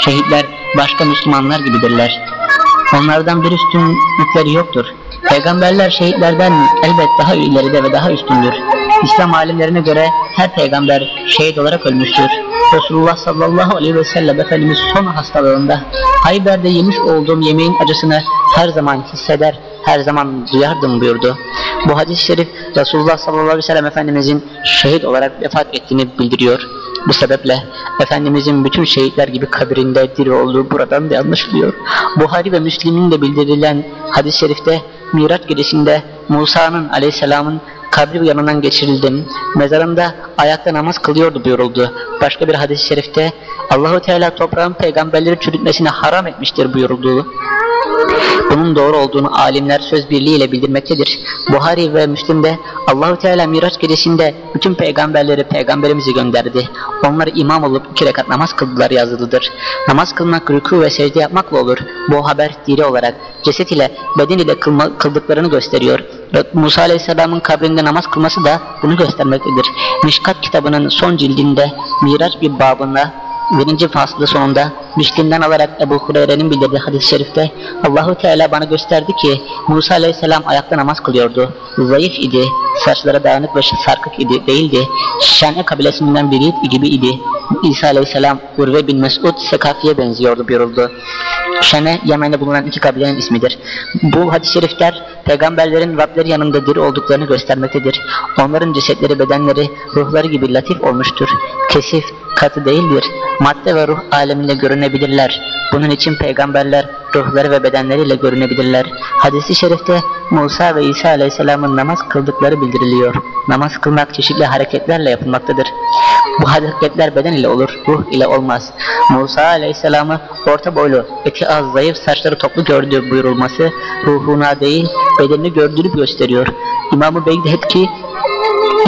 Şehitler başka Müslümanlar gibidirler. Onlardan bir üstünlükleri yoktur. Peygamberler şehitlerden elbet daha ileride ve daha üstündür. İslam alimlerine göre her peygamber şehit olarak ölmüştür. Resulullah sallallahu aleyhi ve sellem Efendimiz son hastalığında Hayber'de yemiş olduğum yemeğin acısını her zaman hisseder, her zaman duyardım buyurdu. Bu hadis-i şerif Resulullah sallallahu aleyhi ve sellem Efendimizin şehit olarak vefat ettiğini bildiriyor. Bu sebeple Efendimizin bütün şehitler gibi kabirinde diri olduğu buradan da anlaşılıyor. Buhari ve Müslim'in de bildirilen hadis-i şerifte Miraç gecesinde Musa'nın aleyhisselamın kabri yanından geçirildim. Mezarında ayakta namaz kılıyordu buyuruldu. Başka bir hadis-i şerifte Allahu Teala toprağın peygamberleri çürütmesine haram etmiştir buyuruldu. Bunun doğru olduğunu alimler söz birliğiyle bildirmektedir. Buhari ve Müslim'de Allahu Teala Miraç gecesinde bütün peygamberleri peygamberimizi gönderdi. Onlar imam olup iki rekat namaz kıldılar yazılıdır. Namaz kılmak rükû ve secde yapmakla olur. Bu haber diri olarak ceset ile beden ile kılma, kıldıklarını gösteriyor. Musa Aleyhisselam'ın kabrinde namaz kılması da bunu göstermektedir. Mişkat kitabının son cildinde Miraç bir babında birinci faslı sonunda Müslim'den alarak Ebu Hureyre'nin bildirdiği hadis-i şerifte Allahu Teala bana gösterdi ki Musa Aleyhisselam ayakta namaz kılıyordu. Zayıf idi, saçları dağınık ve sarkık idi, değildi. Şen'e kabilesinden biri gibi idi. İsa Aleyhisselam Urve bin Mesud Sekafi'ye benziyordu buyuruldu. Şene Yemen'de bulunan iki kabilenin ismidir. Bu hadis-i şerifler peygamberlerin Rableri yanında diri olduklarını göstermektedir. Onların cesetleri, bedenleri, ruhları gibi latif olmuştur. Kesif, katı değildir. Madde ve ruh aleminde görünebilirler. Bunun için peygamberler ruhları ve bedenleriyle görünebilirler. Hadis-i şerifte Musa ve İsa aleyhisselamın namaz kıldıkları bildiriliyor. Namaz kılmak çeşitli hareketlerle yapılmaktadır. Bu hareketler beden ile olur, ruh ile olmaz. Musa aleyhisselamı orta boylu, eti az, zayıf, saçları toplu gördüğü buyurulması ruhuna değil bedenini gördüğünü gösteriyor. İmam-ı Begdetki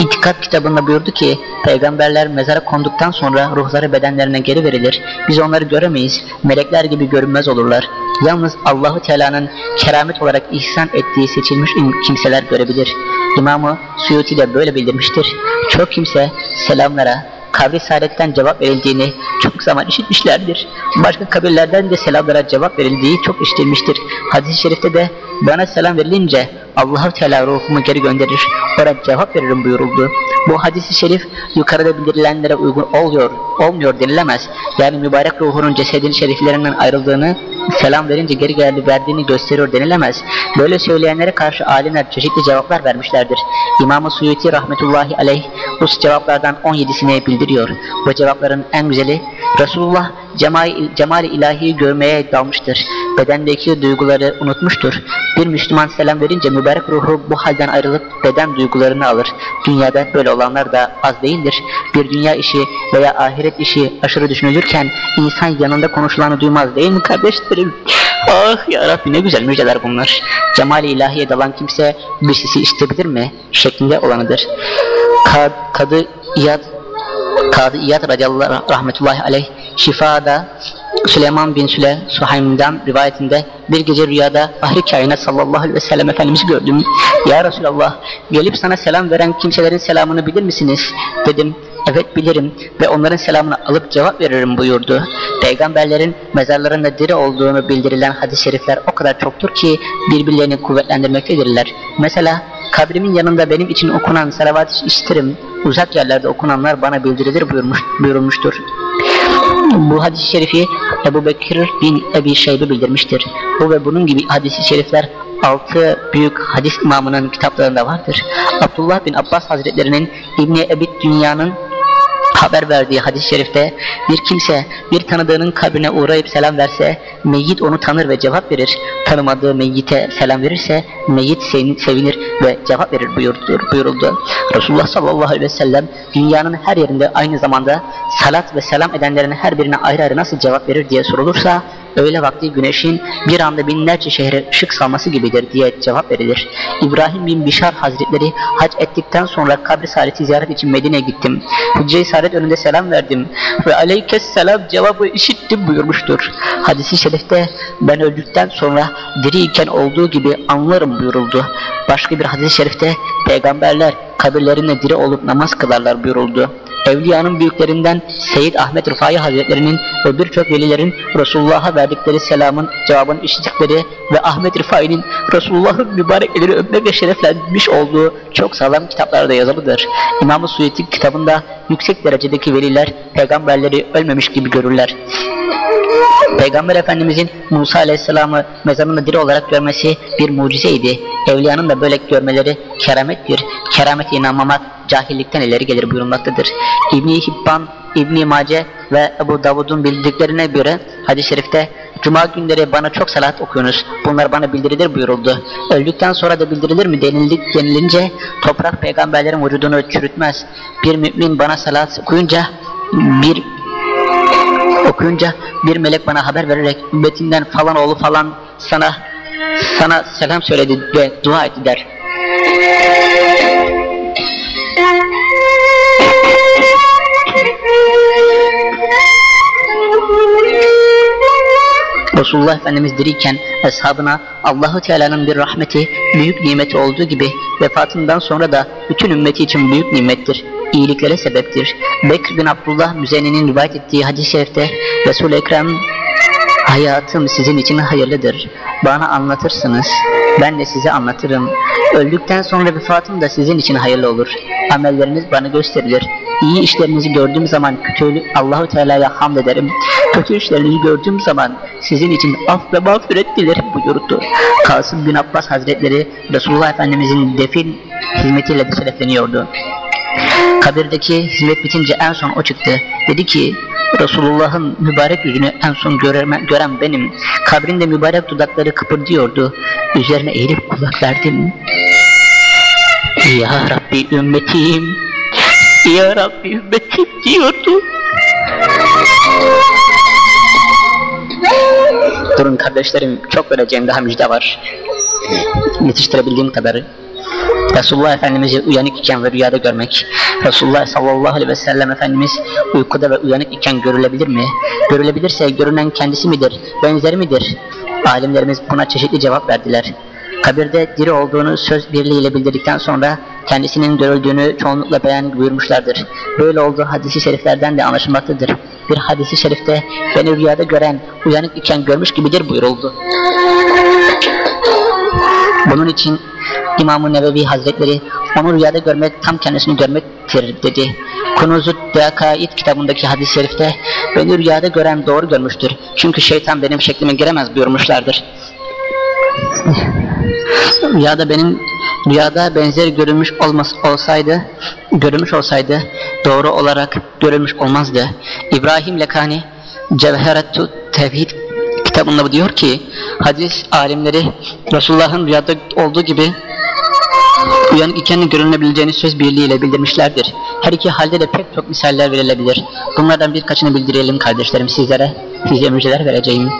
İtikat kitabında buyurdu ki peygamberler mezara konduktan sonra ruhları bedenlerine geri verilir. Biz onları göremeyiz. Melekler gibi görünmez olurlar. Yalnız Allahu Teala'nın keramet olarak ihsan ettiği seçilmiş kimseler görebilir. İmamı Suyuti de böyle bildirmiştir. Çok kimse selamlara, kabri saadetten cevap verildiğini çok zaman işitmişlerdir. Başka kabirlerden de selamlara cevap verildiği çok işitilmiştir. Hadis-i şerifte de bana selam verilince allah Teala ruhumu geri gönderir, ona cevap veririm buyuruldu. Bu hadis-i şerif yukarıda bildirilenlere uygun oluyor, olmuyor denilemez. Yani mübarek ruhunun cesedin şeriflerinden ayrıldığını, selam verince geri geldi verdiğini gösteriyor denilemez. Böyle söyleyenlere karşı alimler çeşitli cevaplar vermişlerdir. İmam-ı Suyuti rahmetullahi aleyh bu cevaplardan 17'sini bildiriyor. Bu cevapların en güzeli Resulullah cemal, cemal ilahi görmeye dalmıştır. Bedendeki duyguları unutmuştur. Bir Müslüman selam verince mübarek ruhu bu halden ayrılıp beden duygularını alır. Dünyada böyle olanlar da az değildir. Bir dünya işi veya ahiret işi aşırı düşünülürken insan yanında konuşulanı duymaz değil mi kardeşlerim? Ah ya Rabbi ne güzel müjdeler bunlar. Cemal-i ilahiye dalan kimse bir sisi istebilir mi? Şeklinde olanıdır. Kad, kadı İyad Kadı İyad radıyallahu anh, rahmetullahi aleyh şifada Süleyman bin Süle Suhaym'dan rivayetinde bir gece rüyada ahri kainat sallallahu aleyhi ve sellem Efendimiz'i gördüm. Ya Resulallah gelip sana selam veren kimselerin selamını bilir misiniz? Dedim evet bilirim ve onların selamını alıp cevap veririm buyurdu. Peygamberlerin mezarlarında diri olduğunu bildirilen hadis-i şerifler o kadar çoktur ki birbirlerini kuvvetlendirmektedirler. Mesela kabrimin yanında benim için okunan salavat isterim. Uzak yerlerde okunanlar bana bildirilir buyurmuş, buyurulmuştur. Bu hadis-i şerifi Ebu Bekir bin Ebi Şeybe bildirmiştir. Bu ve bunun gibi hadis-i şerifler altı büyük hadis imamının kitaplarında vardır. Abdullah bin Abbas Hazretlerinin İbni Ebid Dünya'nın haber verdiği hadis-i şerifte bir kimse bir tanıdığının kabrine uğrayıp selam verse meyyit onu tanır ve cevap verir. Tanımadığı meyyite selam verirse meyyit sevinir ve cevap verir buyurdu. buyuruldu. Resulullah sallallahu aleyhi ve sellem dünyanın her yerinde aynı zamanda salat ve selam edenlerin her birine ayrı ayrı nasıl cevap verir diye sorulursa öğle vakti güneşin bir anda binlerce şehre ışık salması gibidir diye cevap verilir. İbrahim bin Bişar Hazretleri hac ettikten sonra kabri saadeti ziyaret için Medine'ye gittim. Hücre-i saadet önünde selam verdim ve aleykes selam cevabı işittim buyurmuştur. Hadisi şerifte ben öldükten sonra diriyken olduğu gibi anlarım buyuruldu. Başka bir hadis-i şerifte peygamberler kabirlerinde diri olup namaz kılarlar buyuruldu. Evliyanın büyüklerinden Seyyid Ahmet Rıfai Hazretlerinin ve birçok velilerin Resulullah'a verdikleri selamın cevabını işittikleri ve Ahmet Rıfai'nin Resulullah'ın mübarek elini öpmek ve şereflenmiş olduğu çok sağlam kitaplarda yazılıdır. İmam-ı Suyeti kitabında yüksek derecedeki veliler peygamberleri ölmemiş gibi görürler. Peygamber Efendimizin Musa Aleyhisselam'ı mezarında diri olarak görmesi bir mucizeydi. Evliyanın da böyle görmeleri keramettir. Keramete inanmamak cahillikten ileri gelir buyurulmaktadır. İbni Hibban, İbni Mace ve Ebu Davud'un bildiklerine göre hadis-i şerifte Cuma günleri bana çok salat okuyunuz. Bunlar bana bildirilir buyuruldu. Öldükten sonra da bildirilir mi denilindik, denilince toprak peygamberlerin vücudunu çürütmez. Bir mümin bana salat okuyunca bir okuyunca bir melek bana haber vererek ümmetinden falan oğlu falan sana sana selam söyledi ve dua etti der. Resulullah Efendimiz diriyken eshabına Allahu Teala'nın bir rahmeti, büyük nimeti olduğu gibi vefatından sonra da bütün ümmeti için büyük nimettir. iyiliklere sebeptir. Bekr bin Abdullah Müzeni'nin rivayet ettiği hadis-i şerifte Resul-i Ekrem Hayatım sizin için hayırlıdır. Bana anlatırsınız. Ben de size anlatırım. Öldükten sonra vefatım da sizin için hayırlı olur. Amelleriniz bana gösterilir. İyi işlerinizi gördüğüm zaman kötülük Allahu Teala'ya hamd ederim. Kötü işlerinizi gördüğüm zaman sizin için af ve mağfiret dilerim buyurdu. Kasım bin Abbas Hazretleri Resulullah Efendimizin defin hizmetiyle de şerefleniyordu. Kabirdeki hizmet bitince en son o çıktı. Dedi ki Resulullah'ın mübarek yüzünü en son göreme, gören benim. Kabrinde mübarek dudakları kıpırdıyordu. Üzerine eğilip kulak verdim. Ya Rabbi ümmetim, Ya Rabbi ümmetim diyordu. Durun kardeşlerim, çok vereceğim daha müjde var. Yetiştirebildiğim kadarı. Resulullah Efendimiz'i uyanık iken ve rüyada görmek. Resulullah sallallahu aleyhi ve sellem Efendimiz uykuda ve uyanık iken görülebilir mi? Görülebilirse görünen kendisi midir? Benzeri midir? Alimlerimiz buna çeşitli cevap verdiler. Kabirde diri olduğunu söz birliğiyle bildirdikten sonra kendisinin görüldüğünü çoğunlukla beyan buyurmuşlardır. Böyle olduğu hadisi şeriflerden de anlaşılmaktadır. Bir hadisi şerifte beni rüyada gören uyanık iken görmüş gibidir buyuruldu. Bunun için İmam-ı Nevevi Hazretleri onu rüyada görmek tam kendisini görmektir dedi. Kunuzut Dekaid kitabındaki hadis-i şerifte beni rüyada gören doğru görmüştür. Çünkü şeytan benim şeklime giremez buyurmuşlardır. rüyada benim rüyada benzer görülmüş olmaz olsaydı görülmüş olsaydı doğru olarak görülmüş olmazdı. İbrahim Lekani Cevheretü Tevhid kitabında diyor ki hadis alimleri Resulullah'ın rüyada olduğu gibi uyanık iken görünebileceğini söz birliğiyle bildirmişlerdir. Her iki halde de pek çok misaller verilebilir. Bunlardan birkaçını bildirelim kardeşlerim sizlere. Size müjdeler vereceğim.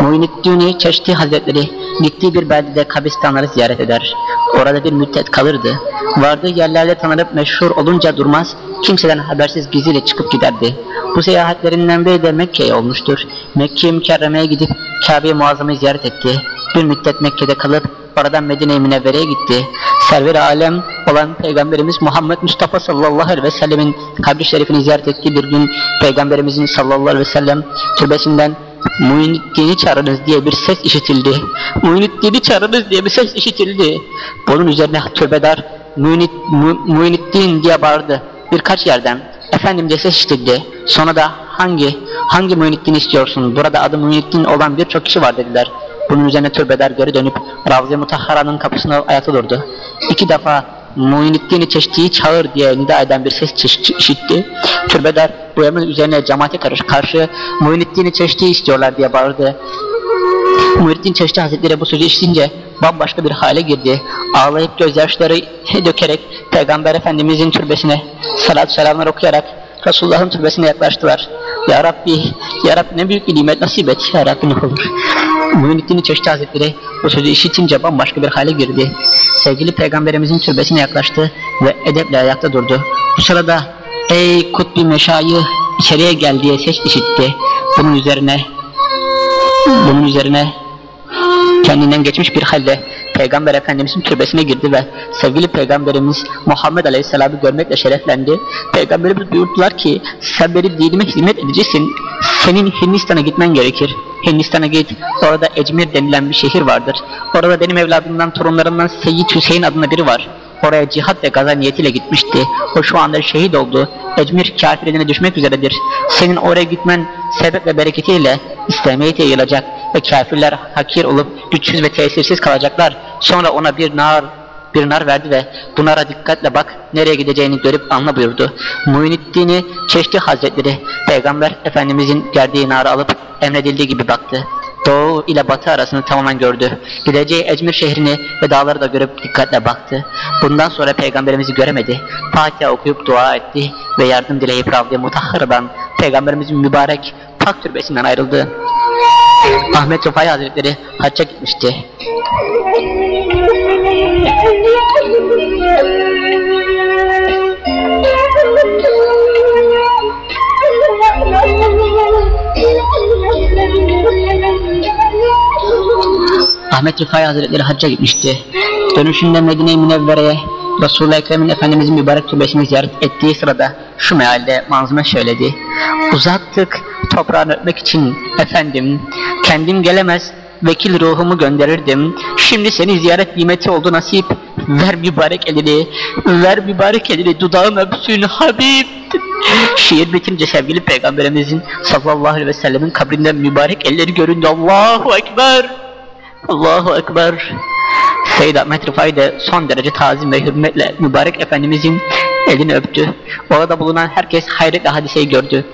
Muhyiddin Çeşti Hazretleri gittiği bir beldede kabristanları ziyaret eder. Orada bir müddet kalırdı. Vardığı yerlerde tanınıp meşhur olunca durmaz, kimseden habersiz gizliyle çıkıp giderdi. Bu seyahatlerinden biri de Mekke'ye olmuştur. Mekke-i Mükerreme'ye gidip Kabe-i Muazzama'yı ziyaret etti. Bir müddet Mekke'de kalıp oradan Medine-i Münevvere'ye gitti. Server alem olan Peygamberimiz Muhammed Mustafa sallallahu aleyhi ve sellemin kabri şerifini ziyaret ettiği bir gün Peygamberimizin sallallahu aleyhi ve sellem türbesinden Muhyiddin'i çağırınız diye bir ses işitildi. Muhyiddin'i çağırınız diye bir ses işitildi. Bunun üzerine türbedar Muhyiddin diye bağırdı birkaç yerden. Efendim diye ses işitildi. Sonra da hangi hangi Muhyiddin istiyorsun? Burada adı Muhyiddin olan birçok kişi var dediler. Bunun üzerine türbedar geri dönüp Ravze Mutahhara'nın kapısına ayakta durdu. İki defa Muhyiddin'i çeştiği çağır diye nida eden bir ses işitti. Türbedar bu emrin üzerine cemaate karşı, karşı Muhyiddin'i çeştiği istiyorlar diye bağırdı. Muhyiddin Çeşti Hazretleri bu sözü işitince bambaşka bir hale girdi. Ağlayıp gözyaşları dökerek Peygamber Efendimizin türbesine salat selamlar okuyarak Resulullah'ın türbesine yaklaştılar. Ya Rabbi, Ya Rabbi ne büyük bir nimet nasip et Ya Rabbi ne olur. Muhyiddin Çeşti Hazretleri bu sözü işitince bambaşka bir hale girdi. Sevgili Peygamberimizin türbesine yaklaştı ve edeple ayakta durdu. Bu sırada ey kutbi meşayı içeriye gel diye ses işitti. Bunun üzerine bunun üzerine kendinden geçmiş bir halde Peygamber Efendimizin türbesine girdi ve sevgili Peygamberimiz Muhammed Aleyhisselam'ı görmekle şereflendi. Peygamberimiz buyurdular ki sen benim dinime hizmet edeceksin. Senin Hindistan'a gitmen gerekir. Hindistan'a git. Orada Ecmir denilen bir şehir vardır. Orada benim evladımdan, torunlarımdan Seyyid Hüseyin adında biri var. Oraya cihat ve gaza niyetiyle gitmişti. O şu anda şehit oldu. Ecmir kafir eline düşmek üzeredir. Senin oraya gitmen sebep ve bereketiyle İslamiyet'e yayılacak ve kafirler hakir olup güçsüz ve tesirsiz kalacaklar. Sonra ona bir nar bir nar verdi ve bunlara dikkatle bak nereye gideceğini görüp anla buyurdu. Muhyiddin'i Çeşdi Hazretleri Peygamber Efendimizin gerdiği narı alıp emredildiği gibi baktı. Doğu ile batı arasını tamamen gördü. Gideceği Ecmir şehrini ve dağları da görüp dikkatle baktı. Bundan sonra peygamberimizi göremedi. Fatiha okuyup dua etti ve yardım dileyip Ravdi Mutahhara'dan peygamberimizin mübarek pak türbesinden ayrıldı. Ahmet Rufai Hazretleri hacca gitmişti. Ahmet Rıfai Hazretleri hacca gitmişti. Dönüşünde Medine-i Münevvere'ye Resulullah Ekrem'in Efendimizin mübarek türbesini ziyaret ettiği sırada şu mealde manzume söyledi. Uzaktık toprağını öpmek için efendim kendim gelemez vekil ruhumu gönderirdim. Şimdi seni ziyaret nimeti oldu nasip. Ver mübarek elini, ver mübarek elini dudağım öpsün Habib. Şiir bitince sevgili peygamberimizin sallallahu aleyhi ve sellemin kabrinden mübarek elleri göründü. Allahu Ekber. Allahu Ekber. Seyyid Ahmet Rıfai de son derece tazim ve hürmetle mübarek Efendimizin elini öptü. Orada bulunan herkes hayretle hadiseyi gördü.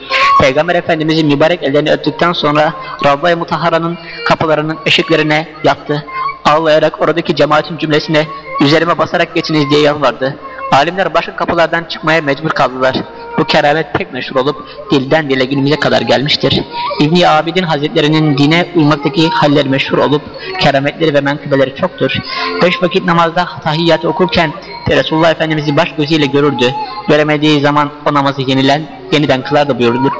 Peygamber Efendimizin mübarek ellerini öptükten sonra Ravva-i Mutahara'nın kapılarının eşiklerine yattı. Ağlayarak oradaki cemaatin cümlesine üzerime basarak geçiniz diye yalvardı. Alimler başka kapılardan çıkmaya mecbur kaldılar. Bu keramet pek meşhur olup dilden dile günümüze kadar gelmiştir. İbni Abidin Hazretlerinin dine uymaktaki haller meşhur olup kerametleri ve menkıbeleri çoktur. Beş vakit namazda tahiyyat okurken Resulullah Efendimiz'i baş gözüyle görürdü. Göremediği zaman o namazı yenilen, yeniden kılardı buyurulur.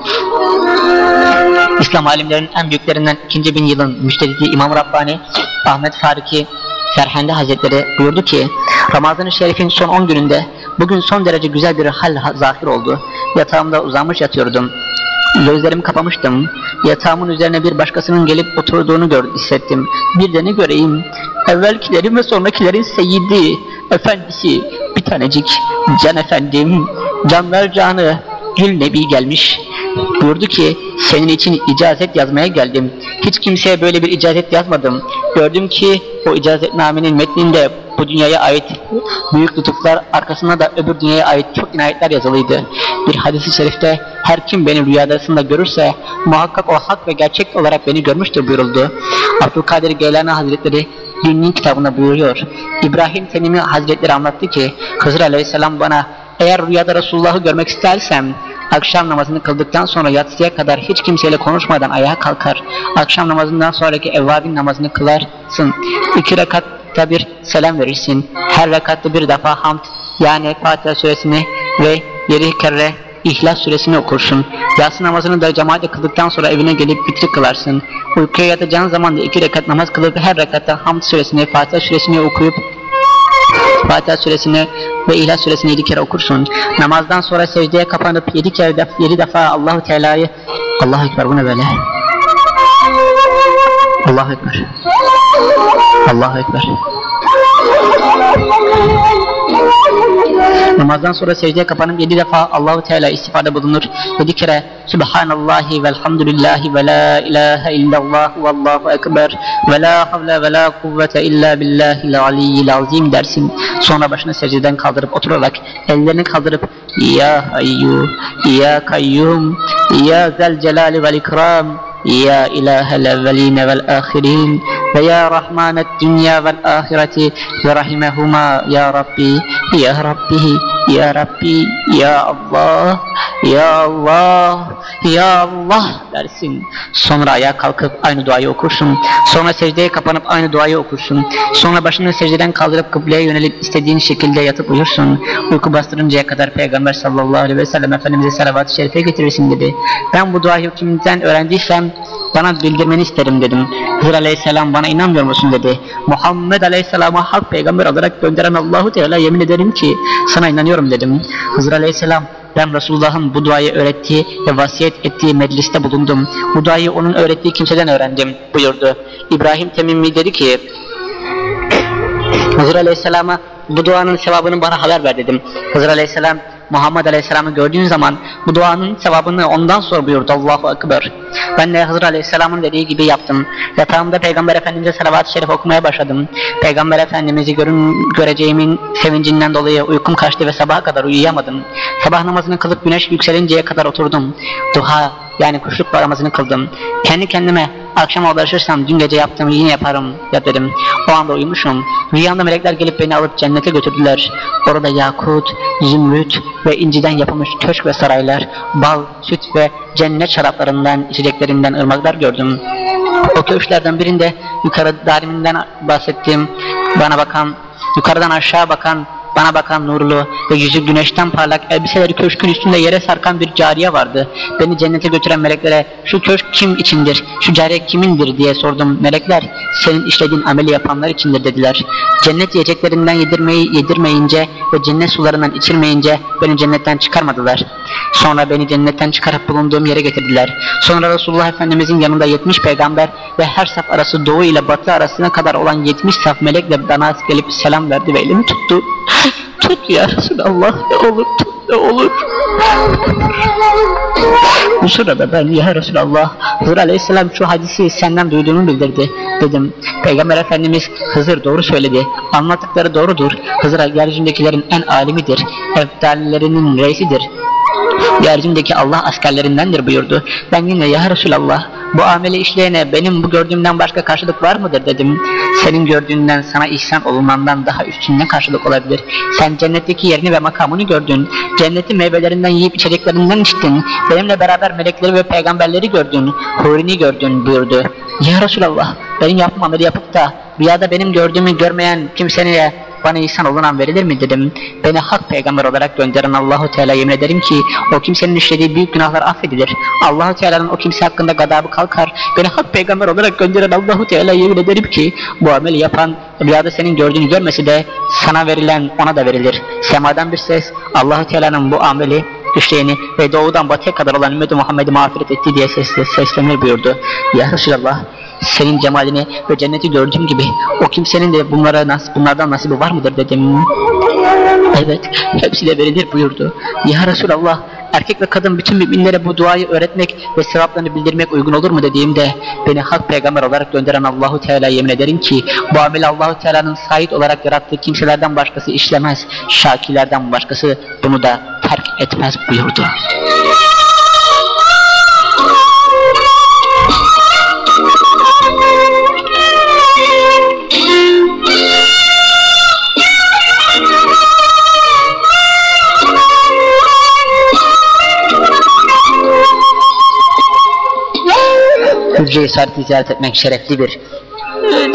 İslam alimlerinin en büyüklerinden ikinci bin yılın müştedidi İmam Rabbani Ahmet Fariki Serhendi Hazretleri buyurdu ki Ramazan-ı Şerif'in son 10 gününde bugün son derece güzel bir hal zahir oldu. Yatağımda uzanmış yatıyordum. Gözlerimi kapamıştım. Yatağımın üzerine bir başkasının gelip oturduğunu gördüm, hissettim. Bir de ne göreyim? Evvelkilerin ve sonrakilerin seyidi, efendisi, bir tanecik, can efendim, canlar canı, Gül Nebi gelmiş. Buyurdu ki senin için icazet yazmaya geldim. Hiç kimseye böyle bir icazet yazmadım. Gördüm ki o icazetnamenin metninde bu dünyaya ait büyük lütuflar arkasında da öbür dünyaya ait çok inayetler yazılıydı. Bir hadis-i şerifte her kim beni rüyasında görürse muhakkak o hak ve gerçek olarak beni görmüştür buyuruldu. Abdülkadir Geylani Hazretleri Dünni kitabında buyuruyor. İbrahim Tenimi Hazretleri anlattı ki Hızır Aleyhisselam bana eğer rüyada Resulullah'ı görmek istersem akşam namazını kıldıktan sonra yatsıya kadar hiç kimseyle konuşmadan ayağa kalkar. Akşam namazından sonraki evvabin namazını kılarsın. İki rekatta bir selam verirsin. Her rekatta bir defa hamd yani Fatiha suresini ve yedi kere İhlas suresini okursun. Yatsı namazını da cemaatle kıldıktan sonra evine gelip bitri kılarsın. Uykuya yatacağın zaman da iki rekat namaz kılıp her rekatta hamd suresini, Fatiha suresini okuyup Fatiha suresini ve İhlas suresini yedi kere okursun. Namazdan sonra secdeye kapanıp yedi kere def yedi defa Allahu Teala'yı Allahu Ekber bu ne böyle? Allahu Ekber. Allahu Ekber. Namazdan sonra secdeye kapanıp yedi defa Allahu Teala istifade bulunur. Yedi kere Subhanallahi velhamdülillahi ve la ilahe illallah ve Allahu ekber ve la havle ve la kuvvete illa billahil aliyyil azim dersin. Sonra başını secdeden kaldırıp oturarak ellerini kaldırıp Ya hayyu, Ya kayyum, Ya zel celali vel ikram Ya ilahel evveline vel ahirin ve ya rahmanet dünya vel ahireti ve rahimehuma ya Rabbi ya Rabbi ya Rabbi ya Allah ya Allah ya Allah dersin. Sonra ayağa kalkıp aynı duayı okursun. Sonra secdeye kapanıp aynı duayı okursun. Sonra başını secdeden kaldırıp kıbleye yönelip istediğin şekilde yatıp uyursun. Uyku bastırıncaya kadar Peygamber sallallahu aleyhi ve sellem Efendimiz'e salavat-ı şerife getirirsin dedi. Ben bu duayı kimden öğrendiysem bana bildirmeni isterim dedim. Hır aleyhisselam bana inanmıyor musun dedi. Muhammed aleyhisselama hak peygamber olarak gönderen Allahu Teala yemin ederim ki sana inanıyorum dedim. Hızır aleyhisselam ben Resulullah'ın bu duayı öğrettiği ve vasiyet ettiği mecliste bulundum. Bu duayı onun öğrettiği kimseden öğrendim buyurdu. İbrahim Temimmi dedi ki Hızır Aleyhisselam'a bu duanın sevabını bana haber ver dedim. Hızır Aleyhisselam Muhammed Aleyhisselam'ı gördüğün zaman bu duanın sevabını ondan sor buyurdu Allahu Ekber. Ben de Hızır Aleyhisselam'ın dediği gibi yaptım. Yatağımda Peygamber Efendimiz'e salavat-ı şerif okumaya başladım. Peygamber Efendimiz'i görün, göreceğimin sevincinden dolayı uykum kaçtı ve sabaha kadar uyuyamadım. Sabah namazını kılıp güneş yükselinceye kadar oturdum. Duha yani kuşluk namazını kıldım. Kendi kendime akşam ulaşırsam dün gece yaptığımı yine yaparım ya dedim. O anda uyumuşum. Rüyamda melekler gelip beni alıp cennete götürdüler. Orada yakut, zümrüt ve inciden yapılmış köşk ve saraylar, bal, süt ve cennet şaraplarından, içeceklerinden ırmaklar gördüm. O köşklerden birinde yukarı dariminden bahsettiğim bana bakan, yukarıdan aşağı bakan bana bakan nurlu ve yüzü güneşten parlak elbiseleri köşkün üstünde yere sarkan bir cariye vardı. Beni cennete götüren meleklere şu köşk kim içindir, şu cariye kimindir diye sordum. Melekler senin işlediğin ameli yapanlar içindir dediler. Cennet yiyeceklerinden yedirmeyi yedirmeyince ve cennet sularından içirmeyince beni cennetten çıkarmadılar. Sonra beni cennetten çıkarıp bulunduğum yere getirdiler. Sonra Resulullah Efendimizin yanında 70 peygamber ve her saf arası doğu ile batı arasına kadar olan 70 saf melekle bana gelip selam verdi ve elimi tuttu. Tut ya Resulallah ne olur tut ne olur. Bu sırada ben ya Resulallah Hızır Aleyhisselam şu hadisi senden duyduğunu bildirdi dedim. Peygamber Efendimiz Hızır doğru söyledi. Anlattıkları doğrudur. Hızır yeryüzündekilerin en alimidir. Eftallerinin reisidir. Yeryüzündeki Allah askerlerindendir buyurdu. Ben yine ya Resulallah bu ameli işleyene benim bu gördüğümden başka karşılık var mıdır dedim. Senin gördüğünden sana ihsan olunandan daha üstün ne karşılık olabilir? Sen cennetteki yerini ve makamını gördün. Cennetin meyvelerinden yiyip içeceklerinden içtin. Benimle beraber melekleri ve peygamberleri gördün. Hurini gördün buyurdu. Ya Resulallah benim yaptığım ameli yapıp da rüyada benim gördüğümü görmeyen kimseye bana ihsan olunan verilir mi dedim. Beni hak peygamber olarak gönderen Allahu Teala yemin ederim ki o kimsenin işlediği büyük günahlar affedilir. Allahu Teala'nın o kimse hakkında gadabı kalkar. Beni hak peygamber olarak gönderen Allahu Teala yemin ederim ki bu ameli yapan rüyada senin gördüğünü görmesi de sana verilen ona da verilir. Semadan bir ses Allahu Teala'nın bu ameli işleyeni ve doğudan batıya kadar olan ümmeti Muhammed'i mağfiret etti diye sesle, seslenir buyurdu. Ya Resulallah senin cemalini ve cenneti gördüğüm gibi o kimsenin de bunlara nas bunlardan nasibi var mıdır dedim. Evet, hepsi de verilir buyurdu. Ya Resulallah, erkek ve kadın bütün müminlere bu duayı öğretmek ve sevaplarını bildirmek uygun olur mu dediğimde beni hak peygamber olarak gönderen Allahu Teala yemin ederim ki bu ameli Allahu Teala'nın sahip olarak yarattığı kimselerden başkası işlemez. Şakilerden başkası bunu da terk etmez buyurdu. Hücre-i Saadet'i ziyaret etmek şerefli bir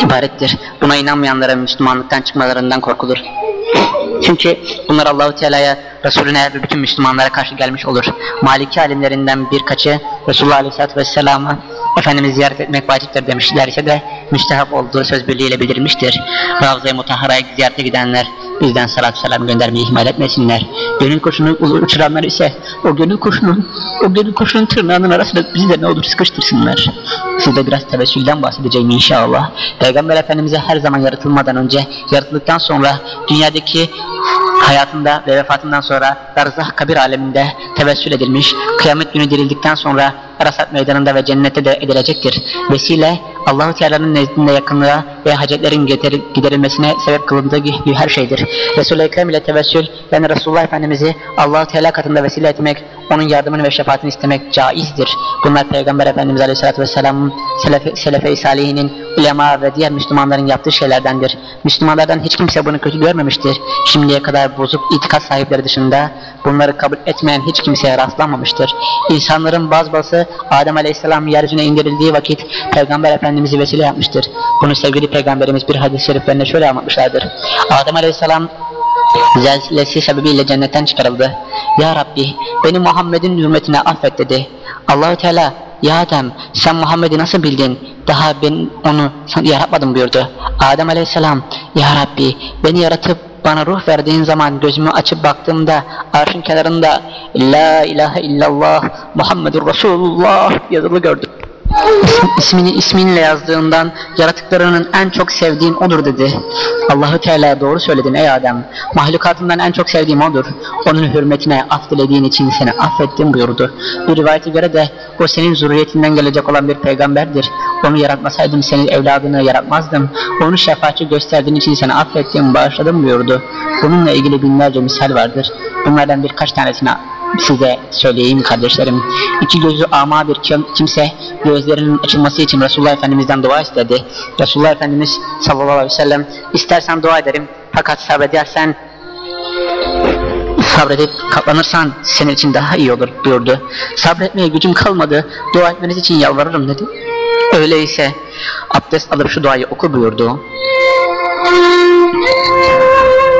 ibadettir. Buna inanmayanlara Müslümanlıktan çıkmalarından korkulur. Çünkü bunlar Allahu Teala'ya, Resulüne ve bütün Müslümanlara karşı gelmiş olur. Maliki alimlerinden birkaçı Resulullah Aleyhisselatü Vesselam'a Efendimiz ziyaret etmek vaciptir demişler ise de müstehap olduğu söz birliğiyle bildirilmiştir. Ravza-i Mutahhara'ya ziyarete gidenler bizden salatü selam göndermeyi ihmal etmesinler. Gönül kuşunu uçuranlar ise o gönül kuşunun o gönül kuşunun tırnağının arasında bizi de ne olur sıkıştırsınlar. Size biraz tevessülden bahsedeceğim inşallah. Peygamber Efendimiz'e her zaman yaratılmadan önce, yaratıldıktan sonra dünyadaki hayatında ve vefatından sonra Darzah kabir aleminde tevessül edilmiş, kıyamet günü dirildikten sonra Arasat meydanında ve cennette de edilecektir. Vesile Allahu Teala'nın nezdinde yakınlığa ve hacetlerin giderilmesine sebep kılındığı gibi her şeydir. Resul-i Ekrem ile tevessül yani Resulullah Efendimiz'i Allahu Teala katında vesile etmek, onun yardımını ve şefaatini istemek caizdir. Bunlar Peygamber Efendimiz Aleyhisselatü Vesselam'ın selefe, selefe-i salihinin, ulema ve diğer Müslümanların yaptığı şeylerdendir. Müslümanlardan hiç kimse bunu kötü görmemiştir. Şimdiye kadar bozuk itikat sahipleri dışında bunları kabul etmeyen hiç kimseye rastlanmamıştır. İnsanların bazı Adem Aleyhisselam yeryüzüne indirildiği vakit Peygamber Efendimiz'i vesile yapmıştır. Bunu sevgili Peygamberimiz bir hadis-i şeriflerinde şöyle anlatmışlardır. Adem Aleyhisselam zelzilesi sebebiyle cennetten çıkarıldı. Ya Rabbi beni Muhammed'in hürmetine affet dedi. Allahu Teala ya Adem sen Muhammed'i nasıl bildin? Daha ben onu yaratmadım buyurdu. Adem Aleyhisselam Ya Rabbi beni yaratıp bana ruh verdiğin zaman gözümü açıp baktığımda arşın kenarında La ilahe illallah Muhammedur Resulullah yazılı gördüm. İsm, ismini isminle yazdığından yaratıklarının en çok sevdiğim odur dedi. Allahu Teala doğru söyledin ey Adem. Mahlukatından en çok sevdiğim odur. Onun hürmetine af dilediğin için seni affettim buyurdu. Bir rivayete göre de o senin zürriyetinden gelecek olan bir peygamberdir. Onu yaratmasaydım senin evladını yaratmazdım. Onu şefaatçi gösterdiğin için seni affettim, bağışladım buyurdu. Bununla ilgili binlerce misal vardır. Bunlardan birkaç tanesini size söyleyeyim kardeşlerim. İki gözü ama bir kimse gözlerinin açılması için Resulullah Efendimiz'den dua istedi. Resulullah Efendimiz sallallahu aleyhi ve sellem istersen dua ederim fakat sabredersen sabredip katlanırsan senin için daha iyi olur buyurdu. Sabretmeye gücüm kalmadı. Dua etmeniz için yalvarırım dedi. Öyleyse abdest alıp şu duayı oku buyurdu.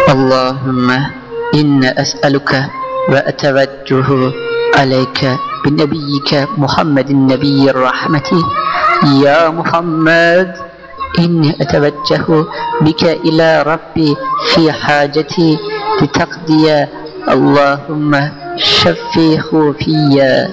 Allahümme inne es'eluke ve eteveccühü aleyke bin nebiyyike Muhammedin nebiyyir rahmeti. Ya Muhammed inni eteveccühü bike ila Rabbi fi haceti litakdiye Allahümme şeffihu fiyye.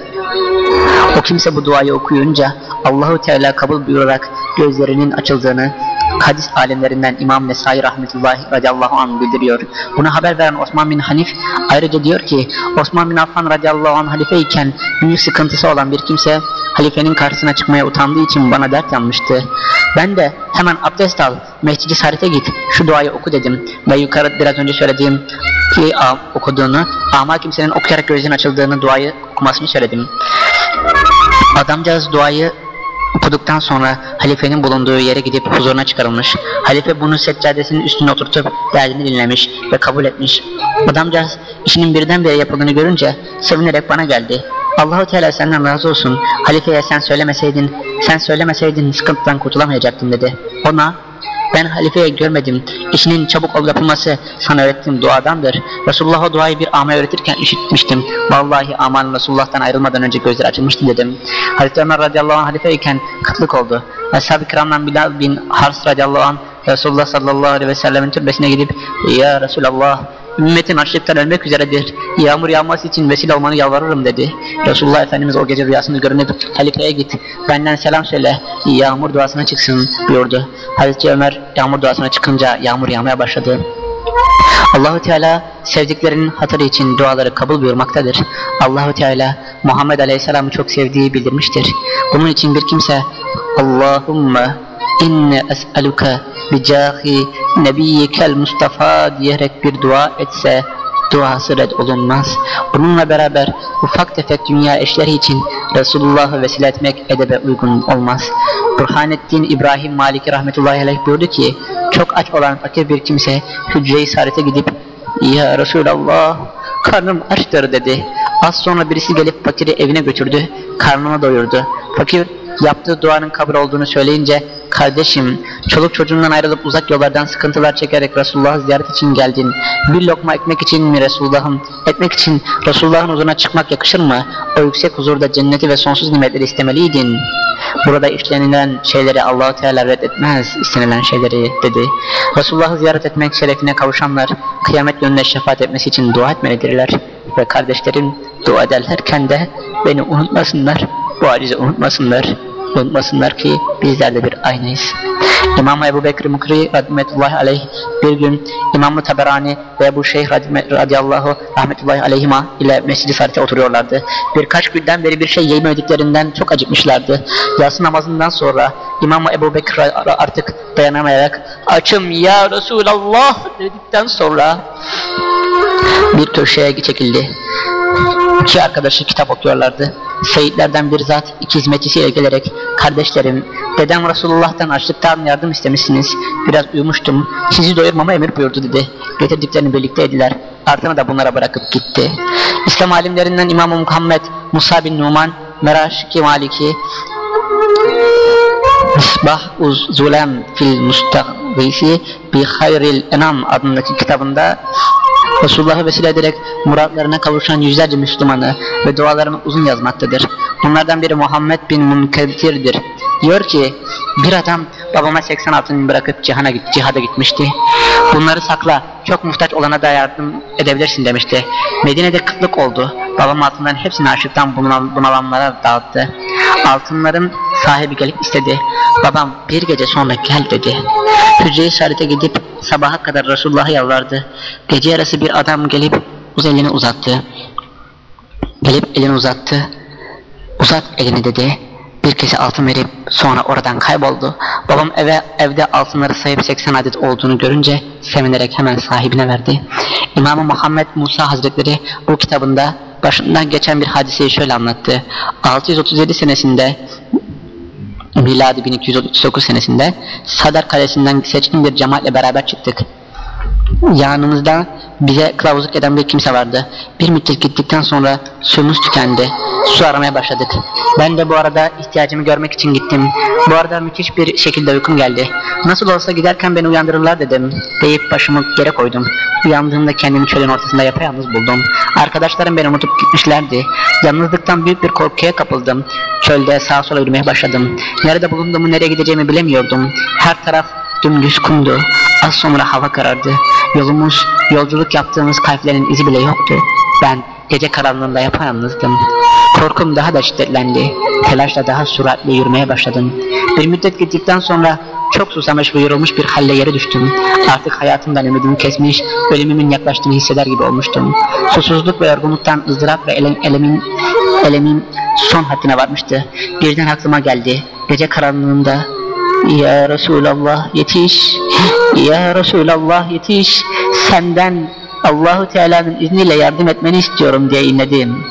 O kimse bu duayı okuyunca Allahu Teala kabul buyurarak gözlerinin açıldığını hadis alimlerinden İmam Nesai rahmetullahi radıyallahu anh bildiriyor. Buna haber veren Osman bin Hanif ayrıca diyor ki Osman bin Affan radıyallahu anh halifeyken büyük sıkıntısı olan bir kimse halifenin karşısına çıkmaya utandığı için bana dert yanmıştı. Ben de hemen abdest al, mescid-i sarite git, şu duayı oku dedim. Ve yukarı biraz önce söylediğim ki okuduğunu, ama kimsenin okuyarak gözünün açıldığını duayı okumasını söyledim. Adamcağız duayı okuduktan sonra halifenin bulunduğu yere gidip huzuruna çıkarılmış. Halife bunu seccadesinin üstüne oturtup derdini dinlemiş ve kabul etmiş. Adamcağız işinin birdenbire yapıldığını görünce sevinerek bana geldi. Allahu Teala senden razı olsun. Halifeye sen söylemeseydin, sen söylemeseydin sıkıntıdan kurtulamayacaktın dedi. Ona ben halifeye görmedim. İşinin çabuk ol yapılması sana öğrettiğim duadandır. Resulullah o duayı bir ama öğretirken işitmiştim. Vallahi aman Resulullah'tan ayrılmadan önce gözleri açılmıştı dedim. Hazreti Ömer radıyallahu anh halifeyken kıtlık oldu. Ashab-ı kiramdan Bilal bin Hars radıyallahu anh Resulullah sallallahu aleyhi ve sellemin türbesine gidip Ya Resulallah ümmetin açlıktan ölmek üzeredir. Yağmur yağması için vesile olmanı yalvarırım dedi. Resulullah Efendimiz o gece rüyasını görünüp halifeye git. Benden selam söyle. Yağmur duasına çıksın buyurdu. Hazreti Ömer yağmur duasına çıkınca yağmur yağmaya başladı. Allahu Teala sevdiklerinin hatırı için duaları kabul buyurmaktadır. Allahu Teala Muhammed Aleyhisselam'ı çok sevdiği bildirmiştir. Bunun için bir kimse Allahümme inne es'aluka bicahi nebiyyikel Mustafa diyerek bir dua etse duası red olunmaz. Bununla beraber ufak tefek dünya eşleri için Resulullah'ı vesile etmek edebe uygun olmaz. Burhanettin İbrahim Maliki rahmetullahi aleyh buyurdu ki çok aç olan fakir bir kimse hücre-i saadete gidip Ya Resulallah karnım açtır dedi. Az sonra birisi gelip fakiri evine götürdü. Karnını doyurdu. Fakir yaptığı duanın kabul olduğunu söyleyince kardeşim çoluk çocuğundan ayrılıp uzak yollardan sıkıntılar çekerek Resulullah'ı ziyaret için geldin. Bir lokma ekmek için mi Resulullah'ım? Ekmek için Resulullah'ın huzuruna çıkmak yakışır mı? O yüksek huzurda cenneti ve sonsuz nimetleri istemeliydin. Burada işlenilen şeyleri Allahu Teala reddetmez istenilen şeyleri dedi. Resulullah'ı ziyaret etmek şerefine kavuşanlar kıyamet gününde şefaat etmesi için dua etmelidirler. Ve kardeşlerim dua ederlerken de beni unutmasınlar, bu acizi unutmasınlar. Unutmasınlar ki bizler de bir aynayız. İmam Ebu Bekir Mukri rahmetullahi aleyh bir gün İmam-ı Taberani ve Ebu Şeyh radıyallahu rahmetullahi aleyhima ile Mescid-i Saadet'e oturuyorlardı. Birkaç günden beri bir şey yemediklerinden çok acıkmışlardı. Yatsı namazından sonra İmam Ebu Bekir artık dayanamayarak açım ya Resulallah dedikten sonra bir köşeye çekildi. İki arkadaşı kitap okuyorlardı. Seyitlerden bir zat iki hizmetçisiyle gelerek kardeşlerim dedem Resulullah'tan açlıktan yardım istemişsiniz. Biraz uyumuştum. Sizi doyurmama emir buyurdu dedi. Getirdiklerini birlikte ediler. Artını da bunlara bırakıp gitti. İslam alimlerinden İmam Muhammed Musa bin Numan Meraşki Maliki Misbah uz Zulem fil Mustagvisi bi Hayril Enam adındaki kitabında Resulullah'ı vesile ederek muratlarına kavuşan yüzlerce Müslümanı ve dualarını uzun yazmaktadır. Bunlardan biri Muhammed bin Munketir'dir. Diyor ki bir adam babama 80 altın bırakıp cihana, cihada gitmişti. Bunları sakla, çok muhtaç olana da yardım edebilirsin demişti. Medine'de kıtlık oldu. Babam altınların hepsini açlıktan bunalanlara dağıttı. Altınların sahibi gelip istedi. Babam bir gece sonra gel dedi. Hücre-i gidip sabaha kadar Resulullah'a yalvardı. Gece yarısı bir adam gelip uz elini uzattı. Gelip elini uzattı. Uzat elini dedi. Bir kese altın verip sonra oradan kayboldu. Babam eve evde altınları sayıp 80 adet olduğunu görünce sevinerek hemen sahibine verdi. İmam Muhammed Musa Hazretleri bu kitabında başından geçen bir hadiseyi şöyle anlattı. 637 senesinde miladi 1239 senesinde Sadar Kalesi'nden seçkin bir cemaatle beraber çıktık. Yanımızda bize kılavuzluk eden bir kimse vardı. Bir müddet gittikten sonra suyumuz tükendi. Su aramaya başladık. Ben de bu arada ihtiyacımı görmek için gittim. Bu arada müthiş bir şekilde uykum geldi. Nasıl olsa giderken beni uyandırırlar dedim. Deyip başımı yere koydum. Uyandığımda kendimi çölün ortasında yapayalnız buldum. Arkadaşlarım beni unutup gitmişlerdi. Yalnızlıktan büyük bir korkuya kapıldım. Çölde sağa sola yürümeye başladım. Nerede bulunduğumu, nereye gideceğimi bilemiyordum. Her taraf dümdüz kumdu. Az sonra hava karardı. Yolumuz, yolculuk yaptığımız kalplerin izi bile yoktu. Ben gece karanlığında yapayalnızdım. Korkum daha da şiddetlendi. Telaşla daha süratle yürümeye başladım. Bir müddet gittikten sonra çok susamış ve yorulmuş bir halle yere düştüm. Artık hayatımdan ümidimi kesmiş, ölümümün yaklaştığını hisseder gibi olmuştum. Susuzluk ve yorgunluktan ızdırap ve elem, elemin, elemin son haddine varmıştı. Birden aklıma geldi. Gece karanlığında ya Resulallah yetiş, Ya Resulallah yetiş, senden Allahu Teala'nın izniyle yardım etmeni istiyorum diye inledim.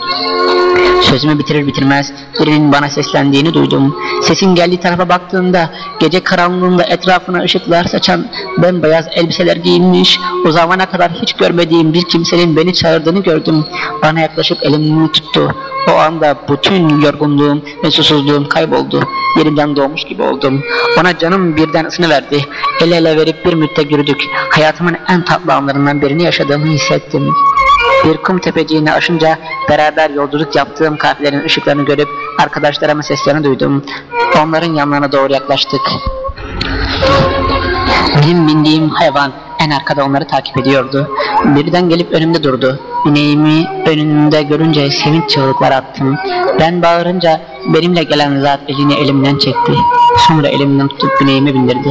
Sözümü bitirir bitirmez birinin bana seslendiğini duydum. Sesin geldiği tarafa baktığımda gece karanlığında etrafına ışıklar saçan bembeyaz elbiseler giyinmiş, o zamana kadar hiç görmediğim bir kimsenin beni çağırdığını gördüm. Bana yaklaşıp elimi tuttu. O anda bütün yorgunluğum ve susuzluğum kayboldu. Yerimden doğmuş gibi oldum. Ona canım birden ısını verdi. El ele verip bir müddet yürüdük. Hayatımın en tatlı anlarından birini yaşadığımı hissettim. Bir kum tepeciğini aşınca beraber yolculuk yaptığım kalplerin ışıklarını görüp arkadaşlarımın seslerini duydum. Onların yanlarına doğru yaklaştık. Benim bindiğim hayvan en arkada onları takip ediyordu. Birden gelip önümde durdu. Bineğimi önümde görünce sevinç çığlıklar attım. Ben bağırınca benimle gelen zat elini elimden çekti. Sonra elimden tutup bineğimi bindirdi.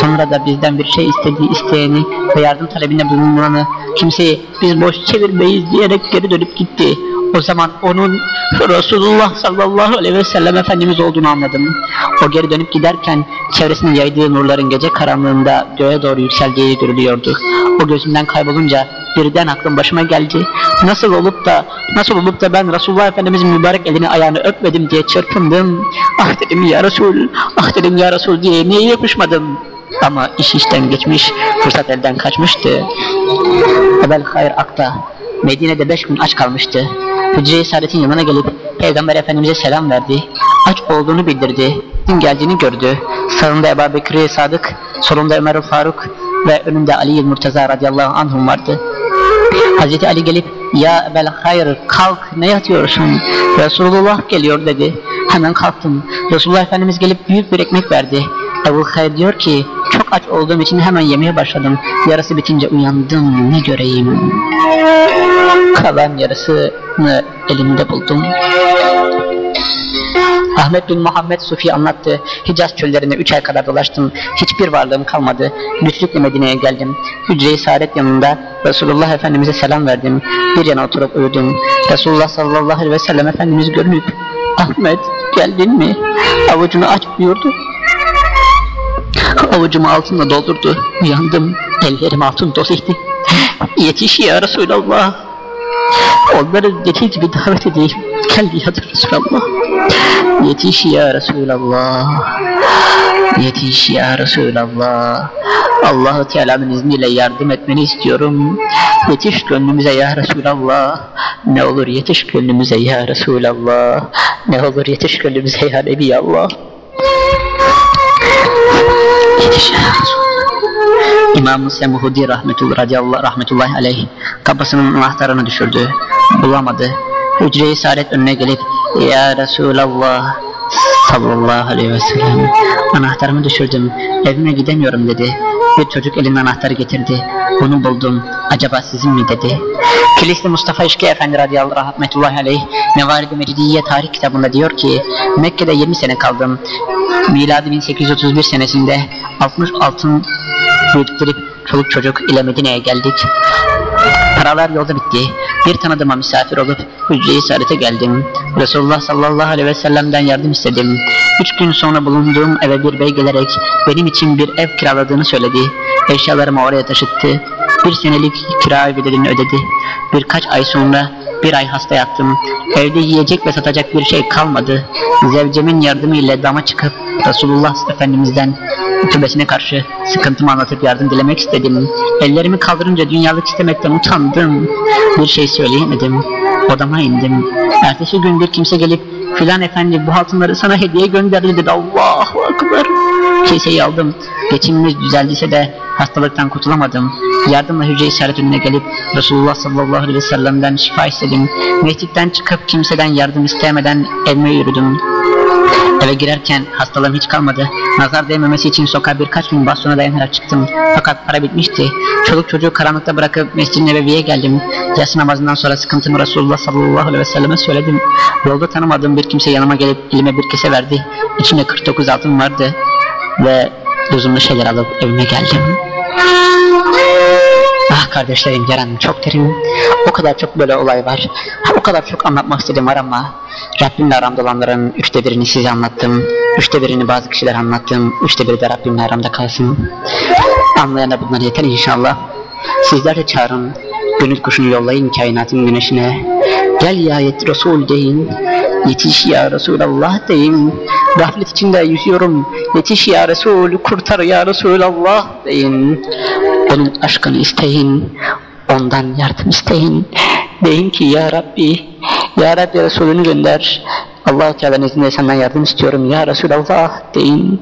Sonra da bizden bir şey istediği isteyeni ve yardım talebinde bulunanı kimseyi biz boş çevirmeyiz diyerek geri dönüp gitti. O zaman onun Resulullah sallallahu aleyhi ve sellem Efendimiz olduğunu anladım. O geri dönüp giderken çevresinin yaydığı nurların gece karanlığında göğe doğru yükseldiği görülüyordu. O gözümden kaybolunca birden aklım başıma geldi. Nasıl olup da nasıl olup da ben Resulullah Efendimizin mübarek elini ayağını öpmedim diye çırpındım. Ah dedim ya Resul, ah dedim ya Resul diye niye yapışmadım? Ama iş işten geçmiş, fırsat elden kaçmıştı. Ebel Hayr Akta, Medine'de beş gün aç kalmıştı. Hücre-i Saadet'in yanına gelip Peygamber Efendimiz'e selam verdi. Aç olduğunu bildirdi. Din geldiğini gördü. Sağında Ebu Bekir Sadık, solunda Ömer Faruk ve önünde Ali Murtaza radıyallahu anhum vardı. Hazreti Ali gelip ya Ebel Hayr kalk ne yatıyorsun? Resulullah geliyor dedi. Hemen kalktım. Resulullah Efendimiz gelip büyük bir ekmek verdi. Ebu Hayr diyor ki çok aç olduğum için hemen yemeye başladım. Yarısı bitince uyandım ne göreyim. Kalan yarısını elimde buldum. Ahmet bin Muhammed Sufi anlattı. Hicaz çöllerine üç ay kadar dolaştım. Hiçbir varlığım kalmadı. Güçlükle Medine'ye geldim. Hücre-i Saadet yanında Resulullah Efendimiz'e selam verdim. Bir yana oturup uyudum. Resulullah sallallahu aleyhi ve sellem Efendimiz görünüp Ahmet geldin mi? Avucunu aç buyurdu. Avucumu altınla doldurdu. Uyandım. Ellerim altın doluydu. Yetiş ya Resulallah. Onları dediği gibi davet edeyim. Gel ya Resulallah. Yetiş ya Resulallah. Yetiş ya Resulallah. Allahu Teala'nın izniyle yardım etmeni istiyorum. Yetiş gönlümüze ya Resulallah. Ne olur yetiş gönlümüze ya Resulallah. Ne olur yetiş gönlümüze ya Nebi Allah. Yetiş ya Resulallah. İmam Müslim Hudi rahmetullah, radiyallahu, rahmetullahi aleyh kapısının anahtarını düşürdü. Bulamadı. Hücre-i saadet önüne gelip Ya Resulallah sallallahu aleyhi ve sellem anahtarımı düşürdüm evime gidemiyorum dedi. Bir çocuk elinde anahtarı getirdi. Bunu buldum. Acaba sizin mi dedi. Kilisli Mustafa İşki Efendi radıyallahu rahmetullahi aleyh Mevarid-i Mecidiye tarih kitabında diyor ki Mekke'de 20 sene kaldım. Miladi 1831 senesinde 60 altın biriktirip çoluk çocuk ile Medine'ye geldik. Paralar yolda bitti. Bir tanıdıma misafir olup hücre-i saadete geldim. Resulullah sallallahu aleyhi ve sellem'den yardım istedim. Üç gün sonra bulunduğum eve bir bey gelerek benim için bir ev kiraladığını söyledi. Eşyalarımı oraya taşıttı. Bir senelik kira bedelini ödedi. Birkaç ay sonra bir ay hasta yattım. Evde yiyecek ve satacak bir şey kalmadı. Zevcemin yardımıyla dama çıkıp Resulullah Efendimiz'den tübesine karşı sıkıntımı anlatıp yardım dilemek istedim. Ellerimi kaldırınca dünyalık istemekten utandım. Bir şey söyleyemedim. Odama indim. Ertesi gün bir kimse gelip filan efendi bu altınları sana hediye gönderdi dedi. Allahu Akbar. Keseyi aldım. Geçimimiz düzeldiyse de hastalıktan kurtulamadım. Yardımla hücre işaret önüne gelip Resulullah sallallahu aleyhi ve sellem'den şifa istedim. Mescitten çıkıp kimseden yardım istemeden evime yürüdüm. Eve girerken hastalığım hiç kalmadı. Nazar değmemesi için sokağa birkaç gün bastona dayanarak çıktım. Fakat para bitmişti. Çoluk çocuğu karanlıkta bırakıp mescidin nebeviye geldim. Yatsı namazından sonra sıkıntımı Resulullah sallallahu aleyhi ve selleme söyledim. Yolda tanımadığım bir kimse yanıma gelip elime bir kese verdi. İçinde 49 altın vardı. Ve lüzumlu şeyler alıp evime geldim. Ah kardeşlerim yaran çok derin. O kadar çok böyle olay var. O kadar çok anlatmak istedim var ama Rabbimle aramda olanların üçte birini size anlattım. Üçte birini bazı kişiler anlattım. Üçte biri de Rabbimle aramda kalsın. Anlayana bunlar yeter inşallah. Sizler de çağırın. Gönül kuşunu yollayın kainatın güneşine. Gel ya yet Resul deyin. Yetiş ya Resulallah deyin. Gaflet içinde yüzüyorum. Yetiş ya Resul, kurtar ya Resulallah deyin. Onun aşkını isteyin. Ondan yardım isteyin. Deyin ki ya Rabbi, ya Rabbi Resulünü gönder. Allah-u Teala'nın izniyle senden yardım istiyorum ya Resulallah deyin.